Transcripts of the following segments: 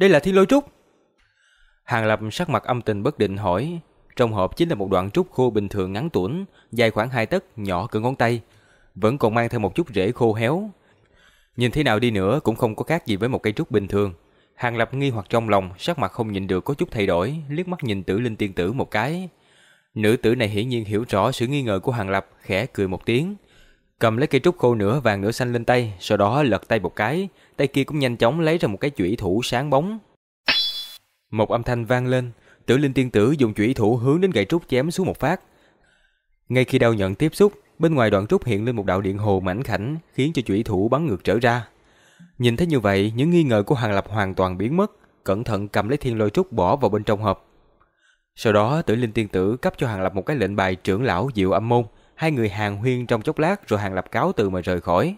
Đây là thiên lôi trúc. Hàng Lập sắc mặt âm tình bất định hỏi. Trong hộp chính là một đoạn trúc khô bình thường ngắn tuổn, dài khoảng 2 tấc, nhỏ cỡ ngón tay. Vẫn còn mang theo một chút rễ khô héo. Nhìn thế nào đi nữa cũng không có khác gì với một cây trúc bình thường. Hàng Lập nghi hoặc trong lòng, sắc mặt không nhìn được có chút thay đổi, liếc mắt nhìn tử linh tiên tử một cái. Nữ tử này hiển nhiên hiểu rõ sự nghi ngờ của Hàng Lập, khẽ cười một tiếng. Cầm lấy cây trúc khô nửa vàng nửa xanh lên tay, sau đó lật tay một cái, tay kia cũng nhanh chóng lấy ra một cái chủy thủ sáng bóng. Một âm thanh vang lên, tử linh tiên tử dùng chủy thủ hướng đến gậy trúc chém xuống một phát. Ngay khi đao nhận tiếp xúc, bên ngoài đoạn trúc hiện lên một đạo điện hồ mảnh khảnh, khiến cho chủy thủ bắn ngược trở ra. Nhìn thấy như vậy, những nghi ngờ của Hàng Lập hoàn toàn biến mất, cẩn thận cầm lấy thiên lôi trúc bỏ vào bên trong hộp. Sau đó, Tử Linh tiên tử cấp cho Hàng Lập một cái lệnh bài trưởng lão Diệu Âm môn, hai người hàng huyên trong chốc lát rồi Hàng Lập cáo từ mà rời khỏi.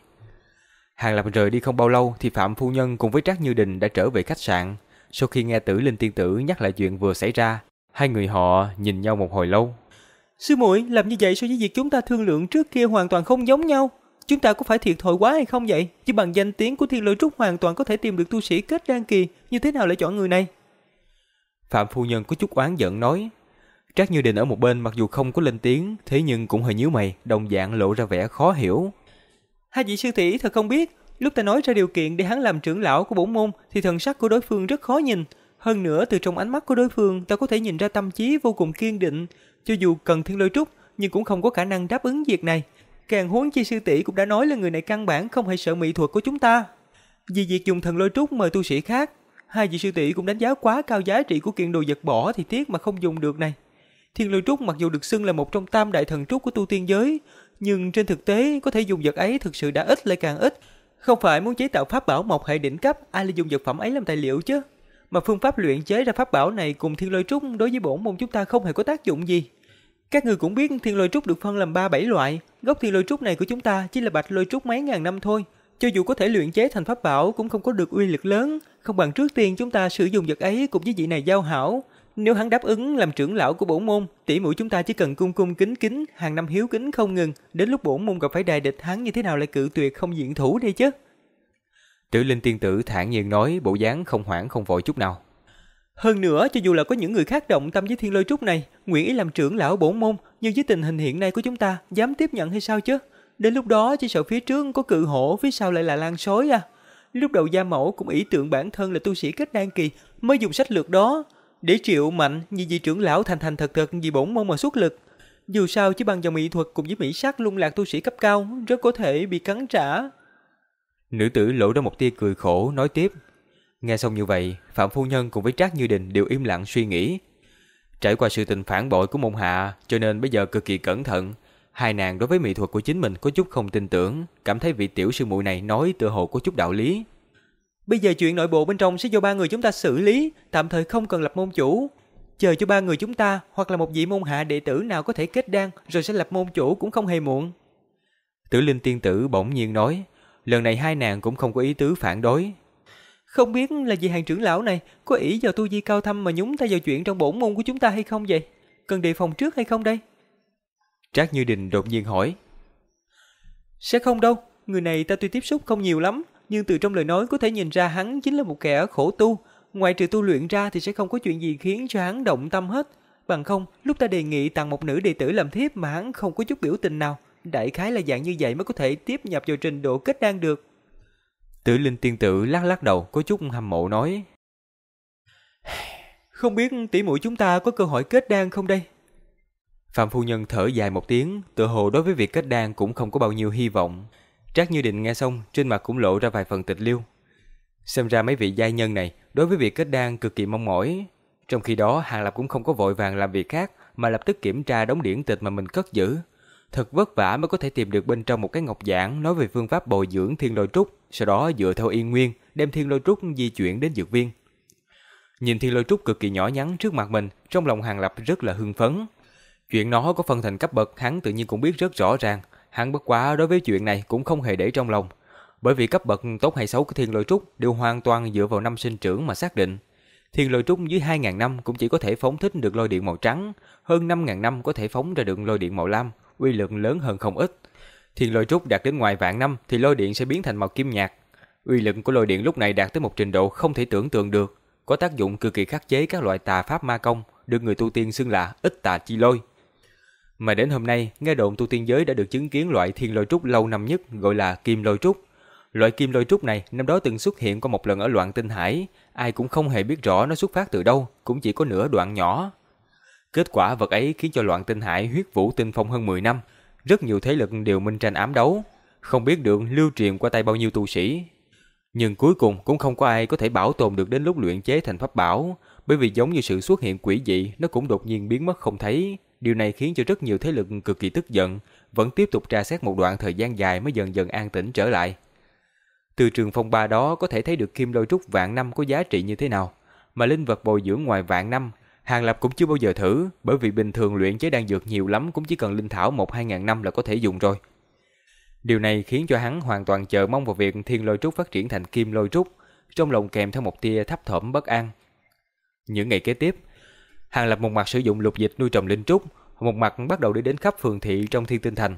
Hàng Lập rời đi không bao lâu thì Phạm phu nhân cùng với Trác Như Đình đã trở về khách sạn. Sau khi nghe Tử Linh tiên tử nhắc lại chuyện vừa xảy ra, hai người họ nhìn nhau một hồi lâu. Sư muội làm như vậy so với việc chúng ta thương lượng trước kia hoàn toàn không giống nhau. Chúng ta có phải thiệt thòi quá hay không vậy? Chỉ bằng danh tiếng của Thiên Lôi Trúc hoàn toàn có thể tìm được tu sĩ kết đan kỳ, như thế nào lại chọn người này? Phạm phu nhân có chút oán giận nói. Trác Như Đình ở một bên mặc dù không có lên tiếng, thế nhưng cũng hơi nhíu mày, đồng dạng lộ ra vẻ khó hiểu. Hai vị sư tỷ thật không biết, lúc ta nói ra điều kiện để hắn làm trưởng lão của bổn môn thì thần sắc của đối phương rất khó nhìn. Hơn nữa từ trong ánh mắt của đối phương ta có thể nhìn ra tâm trí vô cùng kiên định, cho dù cần thiên lôi trúc nhưng cũng không có khả năng đáp ứng việc này. Càng huống chi sư tỷ cũng đã nói là người này căn bản không hề sợ mỹ thuật của chúng ta. Vì việc dùng thần lôi trúc mời tu sĩ khác, hai vị sư tỷ cũng đánh giá quá cao giá trị của kiện đồ vật bỏ thì tiếc mà không dùng được này. Thiên lôi trúc mặc dù được xưng là một trong tam đại thần trúc của tu tiên giới, nhưng trên thực tế có thể dùng vật ấy thực sự đã ít lại càng ít. Không phải muốn chế tạo pháp bảo một hệ đỉnh cấp, ai lại dùng vật phẩm ấy làm tài liệu chứ? Mà phương pháp luyện chế ra pháp bảo này cùng thiên lôi trúc đối với bổn môn chúng ta không hề có tác dụng gì. Các người cũng biết thiên lôi trúc được phân làm 3-7 loại, gốc thiên lôi trúc này của chúng ta chỉ là bạch lôi trúc mấy ngàn năm thôi. Cho dù có thể luyện chế thành pháp bảo cũng không có được uy lực lớn, không bằng trước tiên chúng ta sử dụng vật ấy cùng với vị này giao hảo. Nếu hắn đáp ứng làm trưởng lão của bổn môn, tỷ muội chúng ta chỉ cần cung cung kính kính, hàng năm hiếu kính không ngừng, đến lúc bổn môn gặp phải đại địch hắn như thế nào lại cự tuyệt không diện thủ đây chứ. Tử Linh tiên tử thản nhiên nói, bộ dáng không hoảng không vội chút nào. Hơn nữa, cho dù là có những người khác động tâm với thiên lôi trúc này, nguyện ý làm trưởng lão bổn môn, nhưng với tình hình hiện nay của chúng ta, dám tiếp nhận hay sao chứ? Đến lúc đó chỉ sợ phía trước có cự hổ, phía sau lại là lan sói à. Lúc đầu gia mẫu cũng ý tưởng bản thân là tu sĩ kết đan kỳ, mới dùng sách lược đó. Để triệu mạnh, như vị trưởng lão thành thành thật thật vì bổn môn mà xuất lực. Dù sao chỉ bằng dòng mỹ thuật cùng với mỹ sắc lung lạc tu sĩ cấp cao, rất có thể bị cắn trả. Nữ tử lộ ra một tia cười khổ, nói tiếp. Nghe xong như vậy, Phạm Phu Nhân cùng với Trác Như Đình đều im lặng suy nghĩ. Trải qua sự tình phản bội của môn hạ, cho nên bây giờ cực kỳ cẩn thận. Hai nàng đối với mỹ thuật của chính mình có chút không tin tưởng, cảm thấy vị tiểu sư muội này nói tựa hồ có chút đạo lý. Bây giờ chuyện nội bộ bên trong sẽ do ba người chúng ta xử lý, tạm thời không cần lập môn chủ. Chờ cho ba người chúng ta hoặc là một vị môn hạ đệ tử nào có thể kết đan rồi sẽ lập môn chủ cũng không hề muộn. Tử Linh tiên tử bỗng nhiên nói, lần này hai nàng cũng không có ý tứ phản đối, không biết là vị hàng trưởng lão này có ý vào tu vi cao thâm mà nhúng tay vào chuyện trong bổn môn của chúng ta hay không vậy? Cần đề phòng trước hay không đây? Trác Như Đình đột nhiên hỏi. Sẽ không đâu, người này ta tuy tiếp xúc không nhiều lắm, nhưng từ trong lời nói có thể nhìn ra hắn chính là một kẻ khổ tu. Ngoài trừ tu luyện ra thì sẽ không có chuyện gì khiến cho hắn động tâm hết. Bằng không, lúc ta đề nghị tặng một nữ đệ tử làm thiếp mà hắn không có chút biểu tình nào. Đại khái là dạng như vậy mới có thể tiếp nhập vào trình độ kết đan được. Tử Linh tiên tử lắc lắc đầu, có chút hâm mộ nói: "Không biết tỷ muội chúng ta có cơ hội kết đan không đây?" Phạm phu nhân thở dài một tiếng, tựa hồ đối với việc kết đan cũng không có bao nhiêu hy vọng. Trác Như Định nghe xong, trên mặt cũng lộ ra vài phần tịch liêu. Xem ra mấy vị giai nhân này đối với việc kết đan cực kỳ mong mỏi. Trong khi đó, Hàng Lập cũng không có vội vàng làm việc khác, mà lập tức kiểm tra đống điển tịch mà mình cất giữ. Thật vất vả mới có thể tìm được bên trong một cái ngọc giảng nói về phương pháp bồi dưỡng thiên lôi trúc, sau đó dựa theo yên nguyên đem thiên lôi trúc di chuyển đến dược viên. Nhìn thiên lôi trúc cực kỳ nhỏ nhắn trước mặt mình, trong lòng Hàng Lập rất là hưng phấn. Chuyện nó có phân thành cấp bậc hắn tự nhiên cũng biết rất rõ ràng, hắn bất quá đối với chuyện này cũng không hề để trong lòng. Bởi vì cấp bậc tốt hay xấu của thiên lôi trúc đều hoàn toàn dựa vào năm sinh trưởng mà xác định. Thiên lôi trúc dưới 2.000 năm cũng chỉ có thể phóng thích được lôi điện màu trắng, hơn 5.000 năm có thể phóng ra được lôi điện màu lam, uy lực lớn hơn không ít. Thiên lôi trúc đạt đến ngoài vạn năm thì lôi điện sẽ biến thành màu kim nhạt. Uy lực của lôi điện lúc này đạt tới một trình độ không thể tưởng tượng được. có tác dụng cực kỳ khắc chế các loại tà pháp ma công, được người tu tiên xưng là ít tà chi lôi. Mà đến hôm nay, nghe đồn tu tiên giới đã được chứng kiến loại thiên lôi trúc lâu năm nhất gọi là kim lôi trúc. Loại kim lôi trúc này năm đó từng xuất hiện qua một lần ở loạn tinh hải, ai cũng không hề biết rõ nó xuất phát từ đâu, cũng chỉ có nửa đoạn nhỏ. Kết quả vật ấy khiến cho loạn tinh hải huyết vũ tinh phong hơn 10 năm, rất nhiều thế lực đều minh tranh ám đấu, không biết được lưu truyền qua tay bao nhiêu tu sĩ. Nhưng cuối cùng cũng không có ai có thể bảo tồn được đến lúc luyện chế thành pháp bảo, bởi vì giống như sự xuất hiện quỷ dị, nó cũng đột nhiên biến mất không thấy. Điều này khiến cho rất nhiều thế lực cực kỳ tức giận, vẫn tiếp tục tra xét một đoạn thời gian dài mới dần dần an tĩnh trở lại. Từ trường phong ba đó có thể thấy được kim lôi trúc vạn năm có giá trị như thế nào, mà linh vật bồi dưỡng ngoài vạn năm, Hàng Lập cũng chưa bao giờ thử, bởi vì bình thường luyện chế đan dược nhiều lắm cũng chỉ cần linh thảo một hai ngàn năm là có thể dùng rồi. Điều này khiến cho hắn hoàn toàn chờ mong vào việc thiên lôi trúc phát triển thành kim lôi trúc, trong lòng kèm theo một tia thấp thỏm bất an. Những ngày kế tiếp, Hàng Lập một mặt sử dụng lục dịch nuôi trồng linh trúc, một mặt bắt đầu đi đến khắp phường thị trong thiên tinh thành.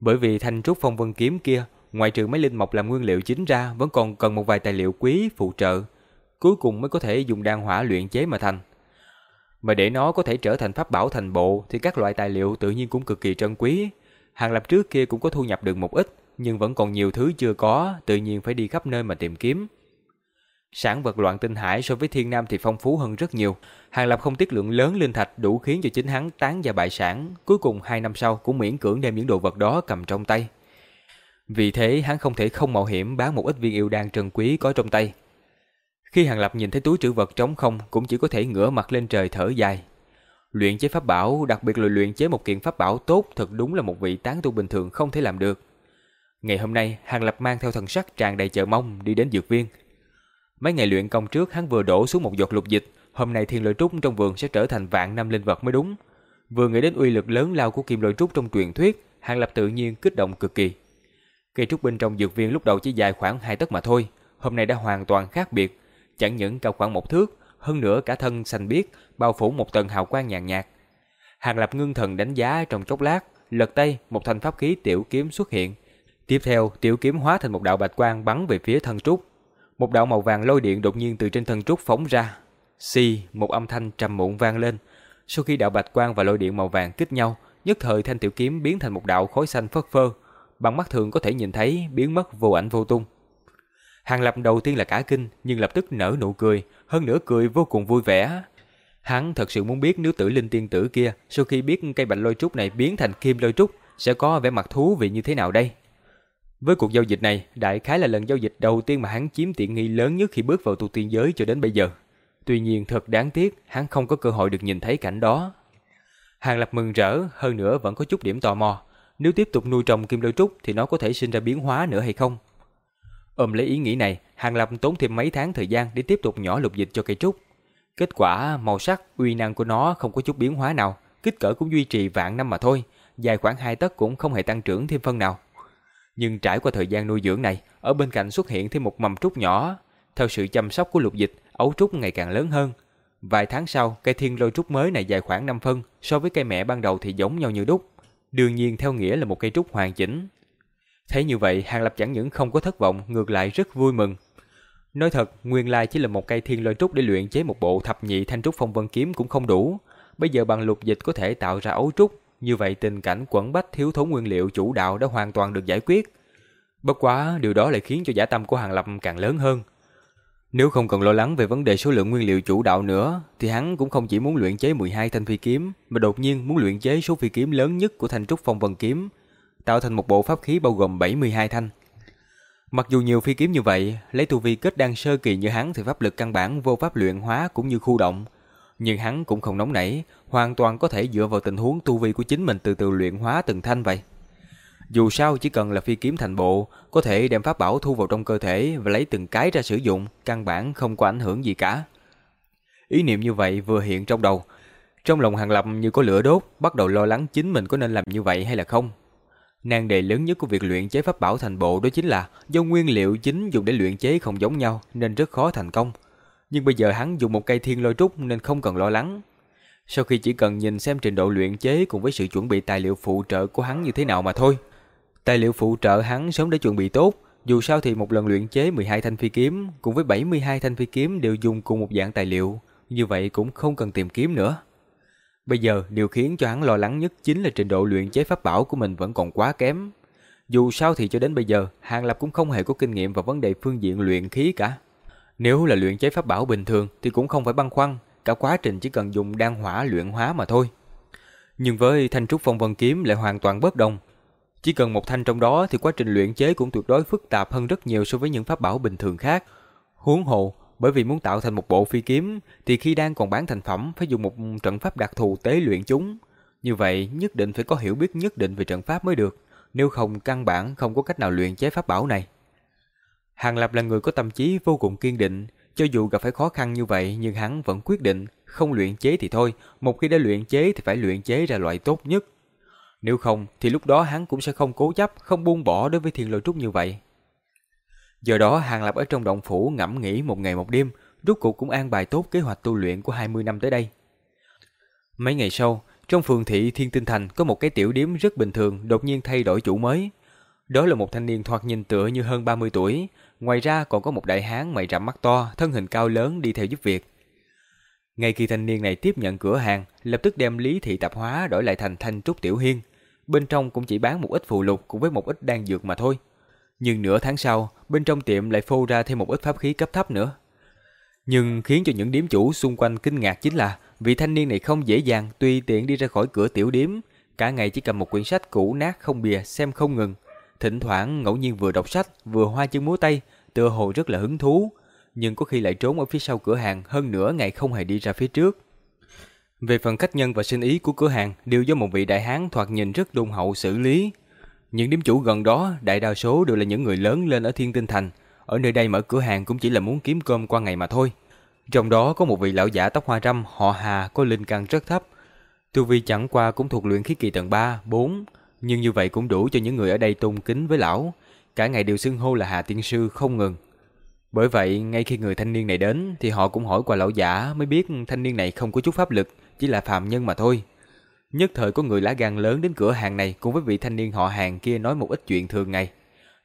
Bởi vì thanh trúc phong vân kiếm kia, ngoại trừ mấy linh mộc làm nguyên liệu chính ra, vẫn còn cần một vài tài liệu quý phụ trợ, cuối cùng mới có thể dùng đan hỏa luyện chế mà thành. Mà để nó có thể trở thành pháp bảo thành bộ thì các loại tài liệu tự nhiên cũng cực kỳ trân quý. Hàng Lập trước kia cũng có thu nhập được một ít, nhưng vẫn còn nhiều thứ chưa có, tự nhiên phải đi khắp nơi mà tìm kiếm. Sản vật loạn tinh hải so với thiên nam thì phong phú hơn rất nhiều. Hàng Lập không tiết lượng lớn linh thạch đủ khiến cho chính hắn tán và bại sản. Cuối cùng hai năm sau cũng miễn cưỡng đem những đồ vật đó cầm trong tay. Vì thế hắn không thể không mạo hiểm bán một ít viên yêu đan trân quý có trong tay. Khi Hàng Lập nhìn thấy túi trữ vật trống không cũng chỉ có thể ngửa mặt lên trời thở dài. Luyện chế pháp bảo, đặc biệt là luyện chế một kiện pháp bảo tốt thật đúng là một vị tán tu bình thường không thể làm được. Ngày hôm nay, Hàng Lập mang theo thần sắc tràn đầy chờ mong đi đến dược viên. Mấy ngày luyện công trước hắn vừa đổ xuống một giọt lục dịch, hôm nay thiên lôi trúc trong vườn sẽ trở thành vạn năm linh vật mới đúng. Vừa nghĩ đến uy lực lớn lao của kim lôi trúc trong truyền thuyết, Hàng Lập tự nhiên kích động cực kỳ. Cây trúc bên trong dược viên lúc đầu chỉ dài khoảng hai tấc mà thôi, hôm nay đã hoàn toàn khác biệt, chẳng những cao khoảng một thước, hơn nữa cả thân xanh biếc, bao phủ một tầng hào quang nhàn nhạt. Hàng Lập ngưng thần đánh giá trong chốc lát, lật tay một thanh pháp khí tiểu kiếm xuất hiện. Tiếp theo, tiểu kiếm hóa thành một đạo bạch quang bắn về phía thân trúc. Một đạo màu vàng lôi điện đột nhiên từ trên thân trúc phóng ra. Xì, một âm thanh trầm muộn vang lên. Sau khi đạo bạch quang và lôi điện màu vàng kích nhau, nhất thời thanh tiểu kiếm biến thành một đạo khói xanh phất phơ, bằng mắt thường có thể nhìn thấy biến mất vô ảnh vô tung. Hàng Lập đầu tiên là cả kinh, nhưng lập tức nở nụ cười, hơn nữa cười vô cùng vui vẻ. Hắn thật sự muốn biết nếu tử linh tiên tử kia, sau khi biết cây bạch lôi trúc này biến thành kim lôi trúc, sẽ có vẻ mặt thú vị như thế nào đây? Với cuộc giao dịch này, đại khái là lần giao dịch đầu tiên mà hắn chiếm tiện nghi lớn nhất khi bước vào tu tiên giới cho đến bây giờ. Tuy nhiên thật đáng tiếc, hắn không có cơ hội được nhìn thấy cảnh đó. Hàng Lập mừng rỡ, hơn nữa vẫn có chút điểm tò mò. Nếu tiếp tục nuôi trồng kim lôi trúc thì nó có thể sinh ra biến hóa nữa hay không? Ôm lấy ý nghĩ này, Hàng Lập tốn thêm mấy tháng thời gian để tiếp tục nhỏ lục dịch cho cây trúc. Kết quả, màu sắc, uy năng của nó không có chút biến hóa nào, kích cỡ cũng duy trì vạn năm mà thôi, dài khoảng hai tấc cũng không hề tăng trưởng thêm phân nào. Nhưng trải qua thời gian nuôi dưỡng này, ở bên cạnh xuất hiện thêm một mầm trúc nhỏ. Theo sự chăm sóc của lục dịch, ấu trúc ngày càng lớn hơn. Vài tháng sau, cây thiên lôi trúc mới này dài khoảng 5 phân, so với cây mẹ ban đầu thì giống nhau như đúc. Đương nhiên theo nghĩa là một cây trúc hoàn chỉnh, Thấy như vậy, Hàng Lập chẳng những không có thất vọng, ngược lại rất vui mừng. Nói thật, nguyên lai chỉ là một cây thiên lôi trúc để luyện chế một bộ thập nhị thanh trúc phong vân kiếm cũng không đủ. Bây giờ bằng lục dịch có thể tạo ra ấu trúc, như vậy tình cảnh quẩn bách thiếu thốn nguyên liệu chủ đạo đã hoàn toàn được giải quyết. Bất quá, điều đó lại khiến cho giả tâm của Hàng Lập càng lớn hơn. Nếu không cần lo lắng về vấn đề số lượng nguyên liệu chủ đạo nữa, thì hắn cũng không chỉ muốn luyện chế 12 thanh phi kiếm, mà đột nhiên muốn luyện chế số phi kiếm lớn nhất của thanh trúc phong vân kiếm, tạo thành một bộ pháp khí bao gồm 72 thanh. Mặc dù nhiều phi kiếm như vậy, lấy tu vi kết đan sơ kỳ như hắn thì pháp lực căn bản vô pháp luyện hóa cũng như khu động. Nhưng hắn cũng không nóng nảy, hoàn toàn có thể dựa vào tình huống tu vi của chính mình từ từ luyện hóa từng thanh vậy. Dù sao chỉ cần là phi kiếm thành bộ, có thể đem pháp bảo thu vào trong cơ thể và lấy từng cái ra sử dụng, căn bản không có ảnh hưởng gì cả. Ý niệm như vậy vừa hiện trong đầu. Trong lòng Hàng Lập như có lửa đốt, bắt đầu lo lắng chính mình có nên làm như vậy hay là không. Nan đề lớn nhất của việc luyện chế pháp bảo thành bộ đó chính là do nguyên liệu chính dùng để luyện chế không giống nhau nên rất khó thành công. Nhưng bây giờ hắn dùng một cây thiên lôi trúc nên không cần lo lắng. Sau khi chỉ cần nhìn xem trình độ luyện chế cùng với sự chuẩn bị tài liệu phụ trợ của hắn như thế nào mà thôi. Tài liệu phụ trợ hắn sớm đã chuẩn bị tốt, dù sao thì một lần luyện chế 12 thanh phi kiếm cùng với 72 thanh phi kiếm đều dùng cùng một dạng tài liệu, như vậy cũng không cần tìm kiếm nữa. Bây giờ điều khiến cho hắn lo lắng nhất chính là trình độ luyện chế pháp bảo của mình vẫn còn quá kém. Dù sao thì cho đến bây giờ, Hàng Lập cũng không hề có kinh nghiệm vào vấn đề phương diện luyện khí cả. Nếu là luyện chế pháp bảo bình thường thì cũng không phải băn khoăn, cả quá trình chỉ cần dùng đan hỏa luyện hóa mà thôi. Nhưng với thanh trúc phong vân kiếm lại hoàn toàn bất đồng. Chỉ cần một thanh trong đó thì quá trình luyện chế cũng tuyệt đối phức tạp hơn rất nhiều so với những pháp bảo bình thường khác. Huống hồ, bởi vì muốn tạo thành một bộ phi kiếm thì khi đang còn bán thành phẩm phải dùng một trận pháp đặc thù tế luyện chúng. Như vậy nhất định phải có hiểu biết nhất định về trận pháp mới được, nếu không căn bản không có cách nào luyện chế pháp bảo này. Hàng Lập là người có tâm trí vô cùng kiên định, cho dù gặp phải khó khăn như vậy nhưng hắn vẫn quyết định không luyện chế thì thôi, một khi đã luyện chế thì phải luyện chế ra loại tốt nhất. Nếu không thì lúc đó hắn cũng sẽ không cố chấp, không buông bỏ đối với thiên lôi trúc như vậy. Giờ đó Hàng Lập ở trong động phủ ngẫm nghĩ một ngày một đêm, rốt cuộc cũng an bài tốt kế hoạch tu luyện của 20 năm tới đây. Mấy ngày sau, trong phường thị Thiên Tinh Thành có một cái tiểu điếm rất bình thường đột nhiên thay đổi chủ mới. Đó là một thanh niên thoạt nhìn tựa như hơn 30 tuổi, ngoài ra còn có một đại hán mày rậm mắt to, thân hình cao lớn đi theo giúp việc. Ngay khi thanh niên này tiếp nhận cửa hàng, lập tức đem lý thị tạp hóa đổi lại thành thanh trúc tiểu hiên. Bên trong cũng chỉ bán một ít phù lục cùng với một ít đan dược mà thôi. Nhưng nửa tháng sau, bên trong tiệm lại phô ra thêm một ít pháp khí cấp thấp nữa. Nhưng khiến cho những điếm chủ xung quanh kinh ngạc chính là vị thanh niên này không dễ dàng tùy tiện đi ra khỏi cửa tiểu điếm, cả ngày chỉ cầm một quyển sách cũ nát không bìa xem không ngừng. Thỉnh thoảng ngẫu nhiên vừa đọc sách, vừa hoa chân múa tay, tựa hồ rất là hứng thú, nhưng có khi lại trốn ở phía sau cửa hàng hơn nửa ngày không hề đi ra phía trước. Về phần khách nhân và sinh ý của cửa hàng đều do một vị đại hán thoạt nhìn rất đôn hậu xử lý. Những điểm chủ gần đó đại đa số đều là những người lớn lên ở Thiên Tinh Thành, ở nơi đây mở cửa hàng cũng chỉ là muốn kiếm cơm qua ngày mà thôi. Trong đó có một vị lão giả tóc hoa râm họ Hà có linh căn rất thấp. Tu vi chẳng qua cũng thuộc luyện khí kỳ tầng 3, 4, nhưng như vậy cũng đủ cho những người ở đây tôn kính với lão, cả ngày đều xưng hô là Hà tiên sư không ngừng. Bởi vậy, ngay khi người thanh niên này đến thì họ cũng hỏi qua lão giả mới biết thanh niên này không có chút pháp lực, chỉ là phàm nhân mà thôi. Nhất thời có người lá gan lớn đến cửa hàng này cùng với vị thanh niên họ hàng kia nói một ít chuyện thường ngày.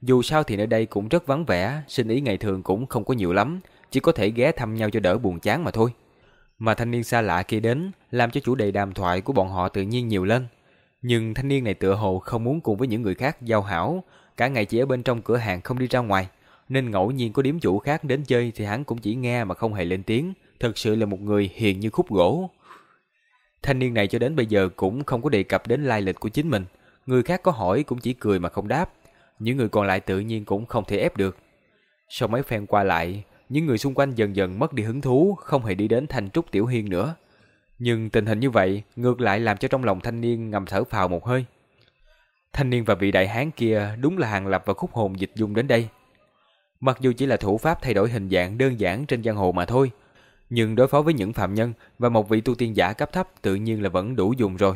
Dù sao thì nơi đây cũng rất vắng vẻ, sinh ý ngày thường cũng không có nhiều lắm, chỉ có thể ghé thăm nhau cho đỡ buồn chán mà thôi. Mà thanh niên xa lạ kia đến, làm cho chủ đề đàm thoại của bọn họ tự nhiên nhiều lên. Nhưng thanh niên này tựa hồ không muốn cùng với những người khác giao hảo, cả ngày chỉ ở bên trong cửa hàng không đi ra ngoài, nên ngẫu nhiên có điếm chủ khác đến chơi thì hắn cũng chỉ nghe mà không hề lên tiếng, thật sự là một người hiền như khúc gỗ. Thanh niên này cho đến bây giờ cũng không có đề cập đến lai lịch của chính mình, người khác có hỏi cũng chỉ cười mà không đáp, những người còn lại tự nhiên cũng không thể ép được. Sau mấy phen qua lại, những người xung quanh dần dần mất đi hứng thú, không hề đi đến thành trúc tiểu hiên nữa. Nhưng tình hình như vậy ngược lại làm cho trong lòng thanh niên ngầm thở phào một hơi. Thanh niên và vị đại hán kia đúng là hàng lập và khúc hồn dịch dung đến đây. Mặc dù chỉ là thủ pháp thay đổi hình dạng đơn giản trên giang hồ mà thôi, nhưng đối phó với những phạm nhân và một vị tu tiên giả cấp thấp tự nhiên là vẫn đủ dùng rồi.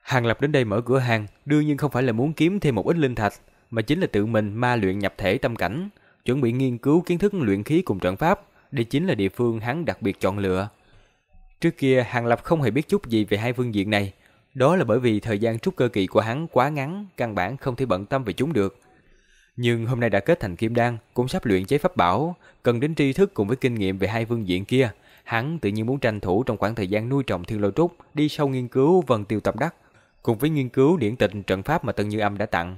Hàng Lập đến đây mở cửa hàng, đương nhiên không phải là muốn kiếm thêm một ít linh thạch, mà chính là tự mình ma luyện nhập thể tâm cảnh, chuẩn bị nghiên cứu kiến thức luyện khí cùng trận pháp, đây chính là địa phương hắn đặc biệt chọn lựa. Trước kia Hàng Lập không hề biết chút gì về hai phương diện này, đó là bởi vì thời gian trúc cơ kỳ của hắn quá ngắn, căn bản không thể bận tâm về chúng được. Nhưng hôm nay đã kết thành kim đan, cũng sắp luyện chế pháp bảo, cần đến tri thức cùng với kinh nghiệm về hai phương diện kia, hắn tự nhiên muốn tranh thủ trong khoảng thời gian nuôi trồng thiên lôi trúc, đi sâu nghiên cứu vần tiêu tập đắc, cùng với nghiên cứu điển tịch trận pháp mà Tân Như Âm đã tặng.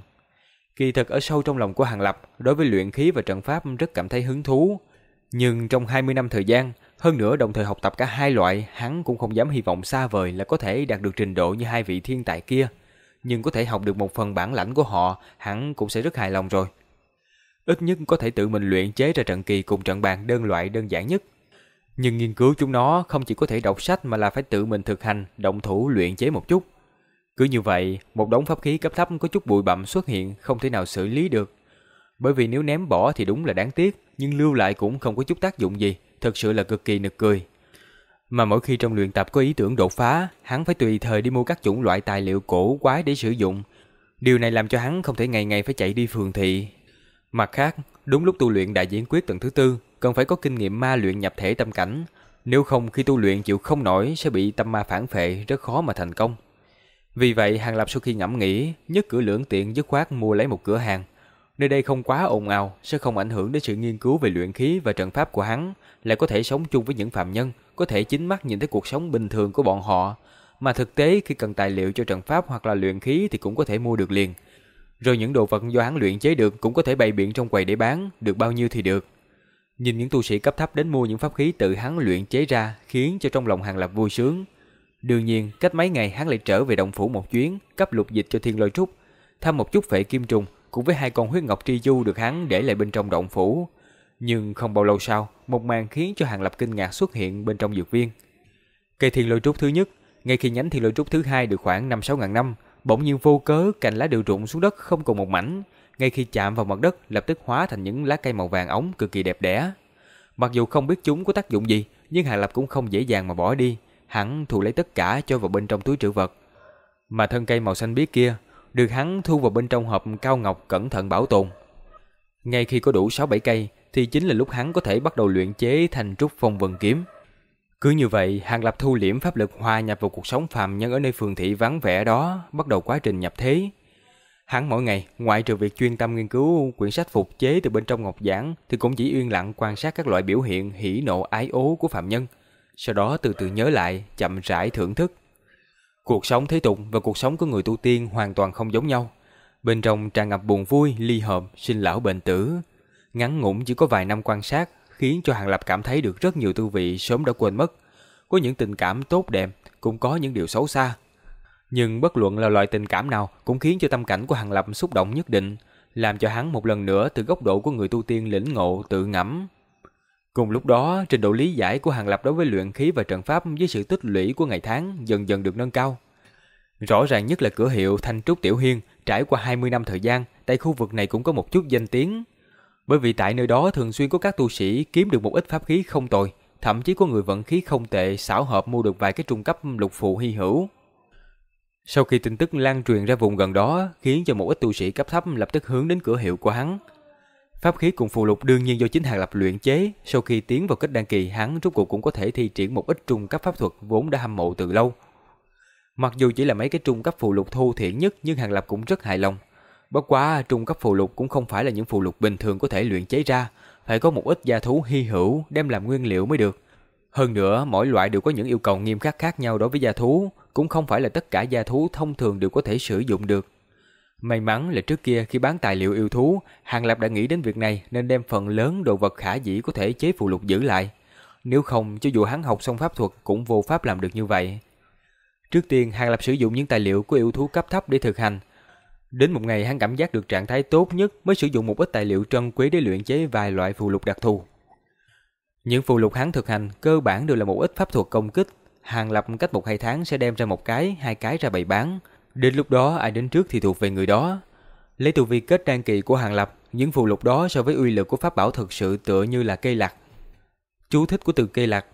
Kỳ thực ở sâu trong lòng của Hàng Lập, đối với luyện khí và trận pháp rất cảm thấy hứng thú. Nhưng trong 20 năm thời gian, hơn nữa đồng thời học tập cả hai loại, hắn cũng không dám hy vọng xa vời là có thể đạt được trình độ như hai vị thiên tài kia. Nhưng có thể học được một phần bản lãnh của họ, hắn cũng sẽ rất hài lòng rồi. Ít nhất có thể tự mình luyện chế ra trận kỳ cùng trận bàn đơn loại đơn giản nhất. Nhưng nghiên cứu chúng nó không chỉ có thể đọc sách mà là phải tự mình thực hành, động thủ luyện chế một chút. Cứ như vậy, một đống pháp khí cấp thấp có chút bụi bặm xuất hiện không thể nào xử lý được. Bởi vì nếu ném bỏ thì đúng là đáng tiếc, nhưng lưu lại cũng không có chút tác dụng gì, thật sự là cực kỳ nực cười. Mà mỗi khi trong luyện tập có ý tưởng đột phá, hắn phải tùy thời đi mua các chủng loại tài liệu cổ quái để sử dụng. Điều này làm cho hắn không thể ngày ngày phải chạy đi phường thị. Mặt khác, đúng lúc tu luyện đại diễn quyết tầng thứ tư, cần phải có kinh nghiệm ma luyện nhập thể tâm cảnh. Nếu không khi tu luyện chịu không nổi sẽ bị tâm ma phản phệ, rất khó mà thành công. Vì vậy, Hàng Lập sau khi ngẫm nghĩ, nhất cửa lưỡng tiện dứt khoát mua lấy một cửa hàng. Nơi đây không quá ồn ào, sẽ không ảnh hưởng đến sự nghiên cứu về luyện khí và trận pháp của hắn, lại có thể sống chung với những phạm nhân, có thể chính mắt nhìn thấy cuộc sống bình thường của bọn họ. Mà thực tế khi cần tài liệu cho trận pháp hoặc là luyện khí thì cũng có thể mua được liền. Rồi những đồ vật do hắn luyện chế được cũng có thể bày biện trong quầy để bán, được bao nhiêu thì được. Nhìn những tu sĩ cấp thấp đến mua những pháp khí tự hắn luyện chế ra khiến cho trong lòng Hàng Lập vui sướng. Đương nhiên, cách mấy ngày hắn lại trở về động phủ một chuyến, cấp lục dịch cho thiên lôi trúc, thăm một chút phệ kim trùng cùng với hai con huyết ngọc tri du được hắn để lại bên trong động phủ. Nhưng không bao lâu sau, một màn khiến cho Hàng Lập kinh ngạc xuất hiện bên trong dược viên. Cây thiên lôi trúc thứ nhất, ngay khi nhánh thiên lôi trúc thứ hai được khoảng 5-6 ngàn năm, bỗng nhiên vô cớ cành lá đều rụng xuống đất không còn một mảnh, ngay khi chạm vào mặt đất lập tức hóa thành những lá cây màu vàng ống cực kỳ đẹp đẽ. Mặc dù không biết chúng có tác dụng gì, nhưng Hàng Lập cũng không dễ dàng mà bỏ đi, hắn thu lấy tất cả cho vào bên trong túi trữ vật. Mà thân cây màu xanh biếc kia được hắn thu vào bên trong hộp cao ngọc cẩn thận bảo tồn. Ngay khi có đủ 6-7 cây thì chính là lúc hắn có thể bắt đầu luyện chế thành trúc phong vân kiếm. Cứ như vậy, Hàng Lập thu liễm pháp lực hòa nhập vào cuộc sống phàm nhân ở nơi phường thị vắng vẻ đó, bắt đầu quá trình nhập thế. Hắn mỗi ngày, ngoại trừ việc chuyên tâm nghiên cứu quyển sách phục chế từ bên trong ngọc giảng, thì cũng chỉ yên lặng quan sát các loại biểu hiện hỉ nộ ái ố của phạm nhân. Sau đó từ từ nhớ lại, chậm rãi thưởng thức. Cuộc sống thế tục và cuộc sống của người tu tiên hoàn toàn không giống nhau. Bên trong tràn ngập buồn vui, ly hợp, sinh lão bệnh tử. Ngắn ngủn chỉ có vài năm quan sát, khiến cho Hàng Lập cảm thấy được rất nhiều tư vị sớm đã quên mất. Có những tình cảm tốt đẹp, cũng có những điều xấu xa. Nhưng bất luận là loại tình cảm nào cũng khiến cho tâm cảnh của Hàng Lập xúc động nhất định, làm cho hắn một lần nữa từ góc độ của người tu tiên lĩnh ngộ tự ngẫm. Cùng lúc đó, trình độ lý giải của Hàng Lập đối với luyện khí và trận pháp với sự tích lũy của ngày tháng dần dần được nâng cao. Rõ ràng nhất là cửa hiệu Thanh Trúc Tiểu Hiên trải qua 20 năm thời gian, tại khu vực này cũng có một chút danh tiếng. Bởi vì tại nơi đó thường xuyên có các tu sĩ kiếm được một ít pháp khí không tồi, thậm chí có người vận khí không tệ xảo hợp mua được vài cái trung cấp lục phụ hy hữu. Sau khi tin tức lan truyền ra vùng gần đó, khiến cho một ít tu sĩ cấp thấp lập tức hướng đến cửa hiệu của hắn. Pháp khí cùng phù lục đương nhiên do chính Hàng Lập luyện chế, sau khi tiến vào kết đăng kỳ hắn rốt cuộc cũng có thể thi triển một ít trung cấp pháp thuật vốn đã hâm mộ từ lâu. Mặc dù chỉ là mấy cái trung cấp phù lục thu thiện nhất nhưng Hàng Lập cũng rất hài lòng. Bất quá trung cấp phù lục cũng không phải là những phù lục bình thường có thể luyện chế ra, phải có một ít gia thú hy hữu đem làm nguyên liệu mới được. Hơn nữa, mỗi loại đều có những yêu cầu nghiêm khắc khác nhau đối với gia thú, cũng không phải là tất cả gia thú thông thường đều có thể sử dụng được. May mắn là trước kia khi bán tài liệu yêu thú, Hàng Lập đã nghĩ đến việc này nên đem phần lớn đồ vật khả dĩ có thể chế phù lục giữ lại. Nếu không, cho dù hắn học xong pháp thuật cũng vô pháp làm được như vậy. Trước tiên, Hàng Lập sử dụng những tài liệu của yêu thú cấp thấp để thực hành. Đến một ngày hắn cảm giác được trạng thái tốt nhất mới sử dụng một ít tài liệu trân quý để luyện chế vài loại phù lục đặc thù. Những phù lục hắn thực hành cơ bản đều là một ít pháp thuật công kích. Hàng Lập cách một hai tháng sẽ đem ra một cái, hai cái ra bày bán. Đến lúc đó ai đến trước thì thuộc về người đó. Lấy tu vi kết đan kỳ của Hàng Lập, những phù lục đó so với uy lực của pháp bảo thực sự tựa như là cây lạc. Chú thích của từ cây lạc,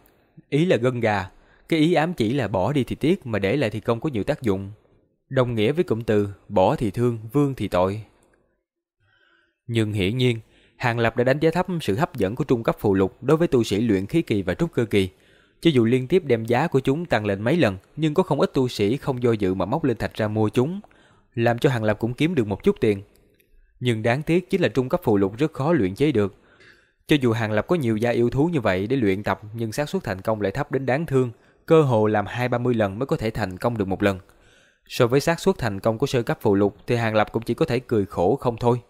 ý là gân gà, cái ý ám chỉ là bỏ đi thì tiếc mà để lại thì không có nhiều tác dụng. Đồng nghĩa với cụm từ bỏ thì thương, vương thì tội. Nhưng hiển nhiên, Hàng Lập đã đánh giá thấp sự hấp dẫn của trung cấp phù lục đối với tu sĩ luyện khí kỳ và trúc cơ kỳ. Cho dù liên tiếp đem giá của chúng tăng lên mấy lần, nhưng có không ít tu sĩ không do dự mà móc lên thạch ra mua chúng, làm cho Hàng Lập cũng kiếm được một chút tiền. Nhưng đáng tiếc chính là trung cấp phù lục rất khó luyện chế được. Cho dù Hàng Lập có nhiều gia yêu thú như vậy để luyện tập, nhưng xác suất thành công lại thấp đến đáng thương, cơ hồ làm hai ba mươi lần mới có thể thành công được một lần. So với xác suất thành công của sơ cấp phù lục thì Hàng Lập cũng chỉ có thể cười khổ không thôi.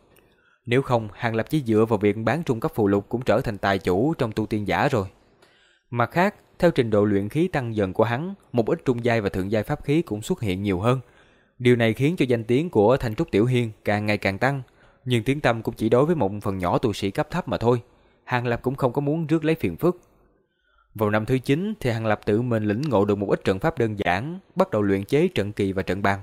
Nếu không, Hàng Lập chỉ dựa vào việc bán trung cấp phù lục cũng trở thành tài chủ trong tu tiên giả rồi. Mặt khác, theo trình độ luyện khí tăng dần của hắn, một ít trung giai và thượng giai pháp khí cũng xuất hiện nhiều hơn. Điều này khiến cho danh tiếng của Thanh Trúc Tiểu Hiên càng ngày càng tăng, nhưng tiếng tâm cũng chỉ đối với một phần nhỏ tu sĩ cấp thấp mà thôi. Hàng Lập cũng không có muốn rước lấy phiền phức. Vào năm thứ 9 thì Hàng Lập tự mình lĩnh ngộ được một ít trận pháp đơn giản, bắt đầu luyện chế trận kỳ và trận bàn.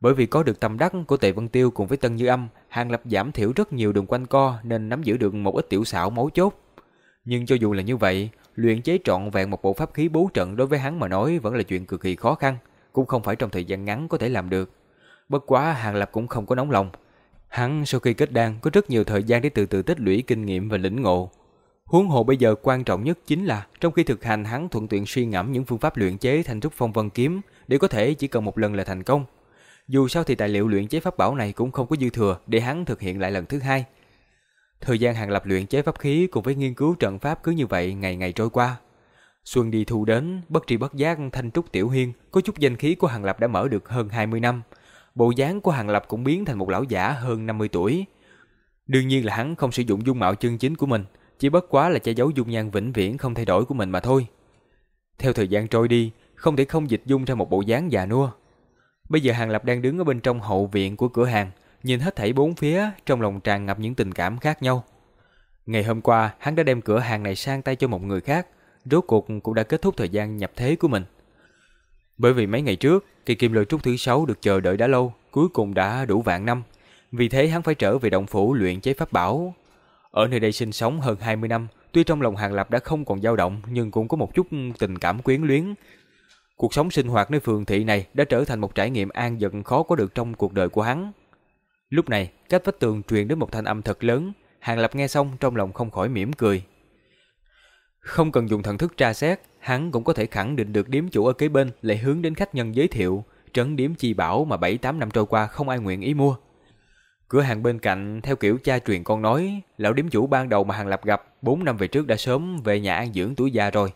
Bởi vì có được tâm đắc của Tề Vân Tiêu cùng với Tân Như Âm, Hàng Lập giảm thiểu rất nhiều đường quanh co nên nắm giữ được một ít tiểu xảo mấu chốt. Nhưng cho dù là như vậy, luyện chế trọn vẹn một bộ pháp khí bố trận đối với hắn mà nói vẫn là chuyện cực kỳ khó khăn, cũng không phải trong thời gian ngắn có thể làm được. Bất quá Hàng Lập cũng không có nóng lòng. Hắn sau khi kết đan có rất nhiều thời gian để từ từ tích lũy kinh nghiệm và lĩnh ngộ. Huống hồ bây giờ quan trọng nhất chính là trong khi thực hành hắn thuận tiện suy ngẫm những phương pháp luyện chế thành trúc phong vân kiếm để có thể chỉ cần một lần là thành công. Dù sao thì tài liệu luyện chế pháp bảo này cũng không có dư thừa để hắn thực hiện lại lần thứ hai. Thời gian Hàng Lập luyện chế pháp khí cùng với nghiên cứu trận pháp cứ như vậy ngày ngày trôi qua. Xuân đi thu đến, bất tri bất giác thanh trúc tiểu hiên, có chút danh khí của Hàng Lập đã mở được hơn 20 năm. Bộ dáng của Hàng Lập cũng biến thành một lão giả hơn 50 tuổi. Đương nhiên là hắn không sử dụng dung mạo chân chính của mình, chỉ bất quá là che giấu dung nhan vĩnh viễn không thay đổi của mình mà thôi. Theo thời gian trôi đi, không thể không dịch dung ra một bộ dáng già nua. Bây giờ Hàng Lập đang đứng ở bên trong hậu viện của cửa hàng, nhìn hết thảy bốn phía, trong lòng tràn ngập những tình cảm khác nhau. Ngày hôm qua, hắn đã đem cửa hàng này sang tay cho một người khác, rốt cuộc cũng đã kết thúc thời gian nhập thế của mình. Bởi vì mấy ngày trước, kỳ kim lôi trúc thứ sáu được chờ đợi đã lâu, cuối cùng đã đủ vạn năm. Vì thế hắn phải trở về động phủ luyện chế pháp bảo. Ở nơi đây sinh sống hơn 20 năm, tuy trong lòng Hàng Lập đã không còn dao động nhưng cũng có một chút tình cảm quyến luyến. Cuộc sống sinh hoạt nơi phường thị này đã trở thành một trải nghiệm an dật khó có được trong cuộc đời của hắn. Lúc này, cách vách tường truyền đến một thanh âm thật lớn, Hàng Lập nghe xong trong lòng không khỏi mỉm cười. Không cần dùng thần thức tra xét, hắn cũng có thể khẳng định được điếm chủ ở kế bên lại hướng đến khách nhân giới thiệu, trấn điếm chi bảo mà 7-8 năm trôi qua không ai nguyện ý mua. Cửa hàng bên cạnh theo kiểu cha truyền con nói, lão điếm chủ ban đầu mà Hàng Lập gặp 4 năm về trước đã sớm về nhà an dưỡng tuổi già rồi.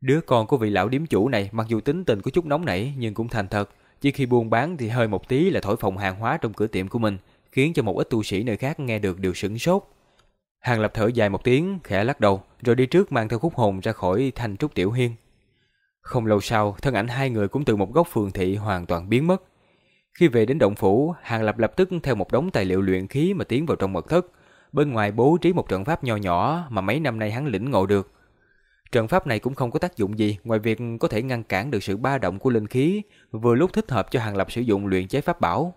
Đứa con của vị lão điếm chủ này mặc dù tính tình có chút nóng nảy nhưng cũng thành thật, chỉ khi buôn bán thì hơi một tí là thổi phồng hàng hóa trong cửa tiệm của mình, khiến cho một ít tu sĩ nơi khác nghe được đều sửng sốt. Hàng Lập thở dài một tiếng, khẽ lắc đầu, rồi đi trước mang theo khúc hồn ra khỏi thành trúc tiểu hiên. Không lâu sau, thân ảnh hai người cũng từ một góc phường thị hoàn toàn biến mất. Khi về đến động phủ, Hàng Lập lập tức theo một đống tài liệu luyện khí mà tiến vào trong mật thất. Bên ngoài bố trí một trận pháp nho nhỏ mà mấy năm nay hắn lĩnh ngộ được. Trận pháp này cũng không có tác dụng gì ngoài việc có thể ngăn cản được sự ba động của linh khí, vừa lúc thích hợp cho Hàng Lập sử dụng luyện chế pháp bảo.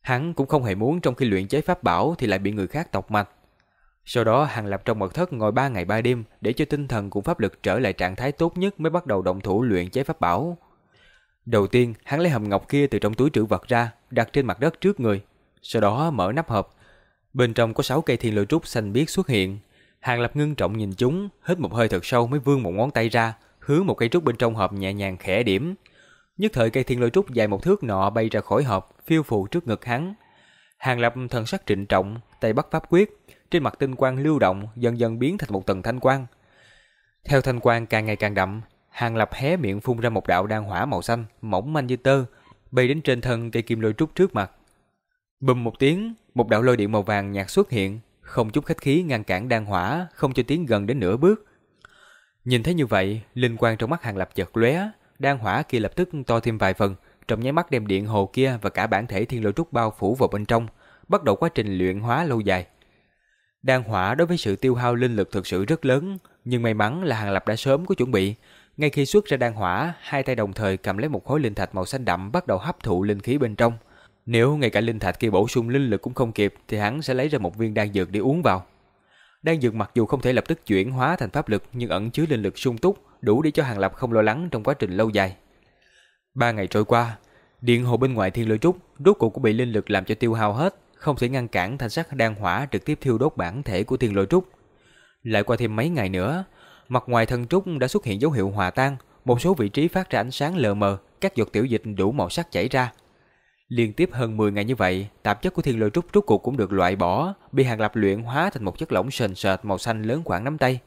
Hắn cũng không hề muốn trong khi luyện chế pháp bảo thì lại bị người khác tọc mạch. Sau đó Hàng Lập trong mật thất ngồi 3 ngày 3 đêm để cho tinh thần cùng pháp lực trở lại trạng thái tốt nhất mới bắt đầu động thủ luyện chế pháp bảo. Đầu tiên, hắn lấy hầm ngọc kia từ trong túi trữ vật ra, đặt trên mặt đất trước người. Sau đó mở nắp hộp. Bên trong có 6 cây thiên lôi trúc xanh biếc xuất hiện. Hàng Lập ngưng trọng nhìn chúng, hít một hơi thật sâu mới vươn một ngón tay ra, hướng một cây trúc bên trong hộp nhẹ nhàng khẽ điểm. Nhất thời cây thiên lôi trúc dài một thước nọ bay ra khỏi hộp, phiêu phù trước ngực hắn. Hàng Lập thần sắc trịnh trọng, tay bắt pháp quyết, trên mặt tinh quang lưu động dần dần biến thành một tầng thanh quang. Theo thanh quang càng ngày càng đậm, Hàng Lập hé miệng phun ra một đạo đan hỏa màu xanh, mỏng manh như tơ, bay đến trên thân cây kim lôi trúc trước mặt. Bùm một tiếng, một đạo lôi điện màu vàng nhạt xuất hiện, không chút khách khí ngăn cản đan hỏa, không cho tiến gần đến nửa bước. Nhìn thấy như vậy, linh quang trong mắt Hàng Lập chợt lóe, đan hỏa kia lập tức to thêm vài phần, trong nháy mắt đem điện hồ kia và cả bản thể thiên lôi trúc bao phủ vào bên trong, bắt đầu quá trình luyện hóa lâu dài. Đan hỏa đối với sự tiêu hao linh lực thực sự rất lớn, nhưng may mắn là Hàng Lập đã sớm có chuẩn bị. Ngay khi xuất ra đan hỏa, hai tay đồng thời cầm lấy một khối linh thạch màu xanh đậm bắt đầu hấp thụ linh khí bên trong. Nếu ngay cả linh thạch kia bổ sung linh lực cũng không kịp thì hắn sẽ lấy ra một viên đan dược để uống vào. Đan dược mặc dù không thể lập tức chuyển hóa thành pháp lực nhưng ẩn chứa linh lực sung túc, đủ để cho Hàng Lập không lo lắng trong quá trình lâu dài. Ba ngày trôi qua, điện hồ bên ngoài thiên lôi trúc rốt cuộc cũng bị linh lực làm cho tiêu hao hết, không thể ngăn cản thanh sắc đan hỏa trực tiếp thiêu đốt bản thể của thiên lôi trúc. Lại qua thêm mấy ngày nữa, mặt ngoài thân trúc đã xuất hiện dấu hiệu hòa tan, một số vị trí phát ra ánh sáng lờ mờ, các giọt tiểu dịch đủ màu sắc chảy ra. Liên tiếp hơn 10 ngày như vậy, tạp chất của thiên lôi trúc rốt cuộc cũng được loại bỏ, bị hàng lập luyện hóa thành một chất lỏng sền sệt màu xanh lớn khoảng nắm tay.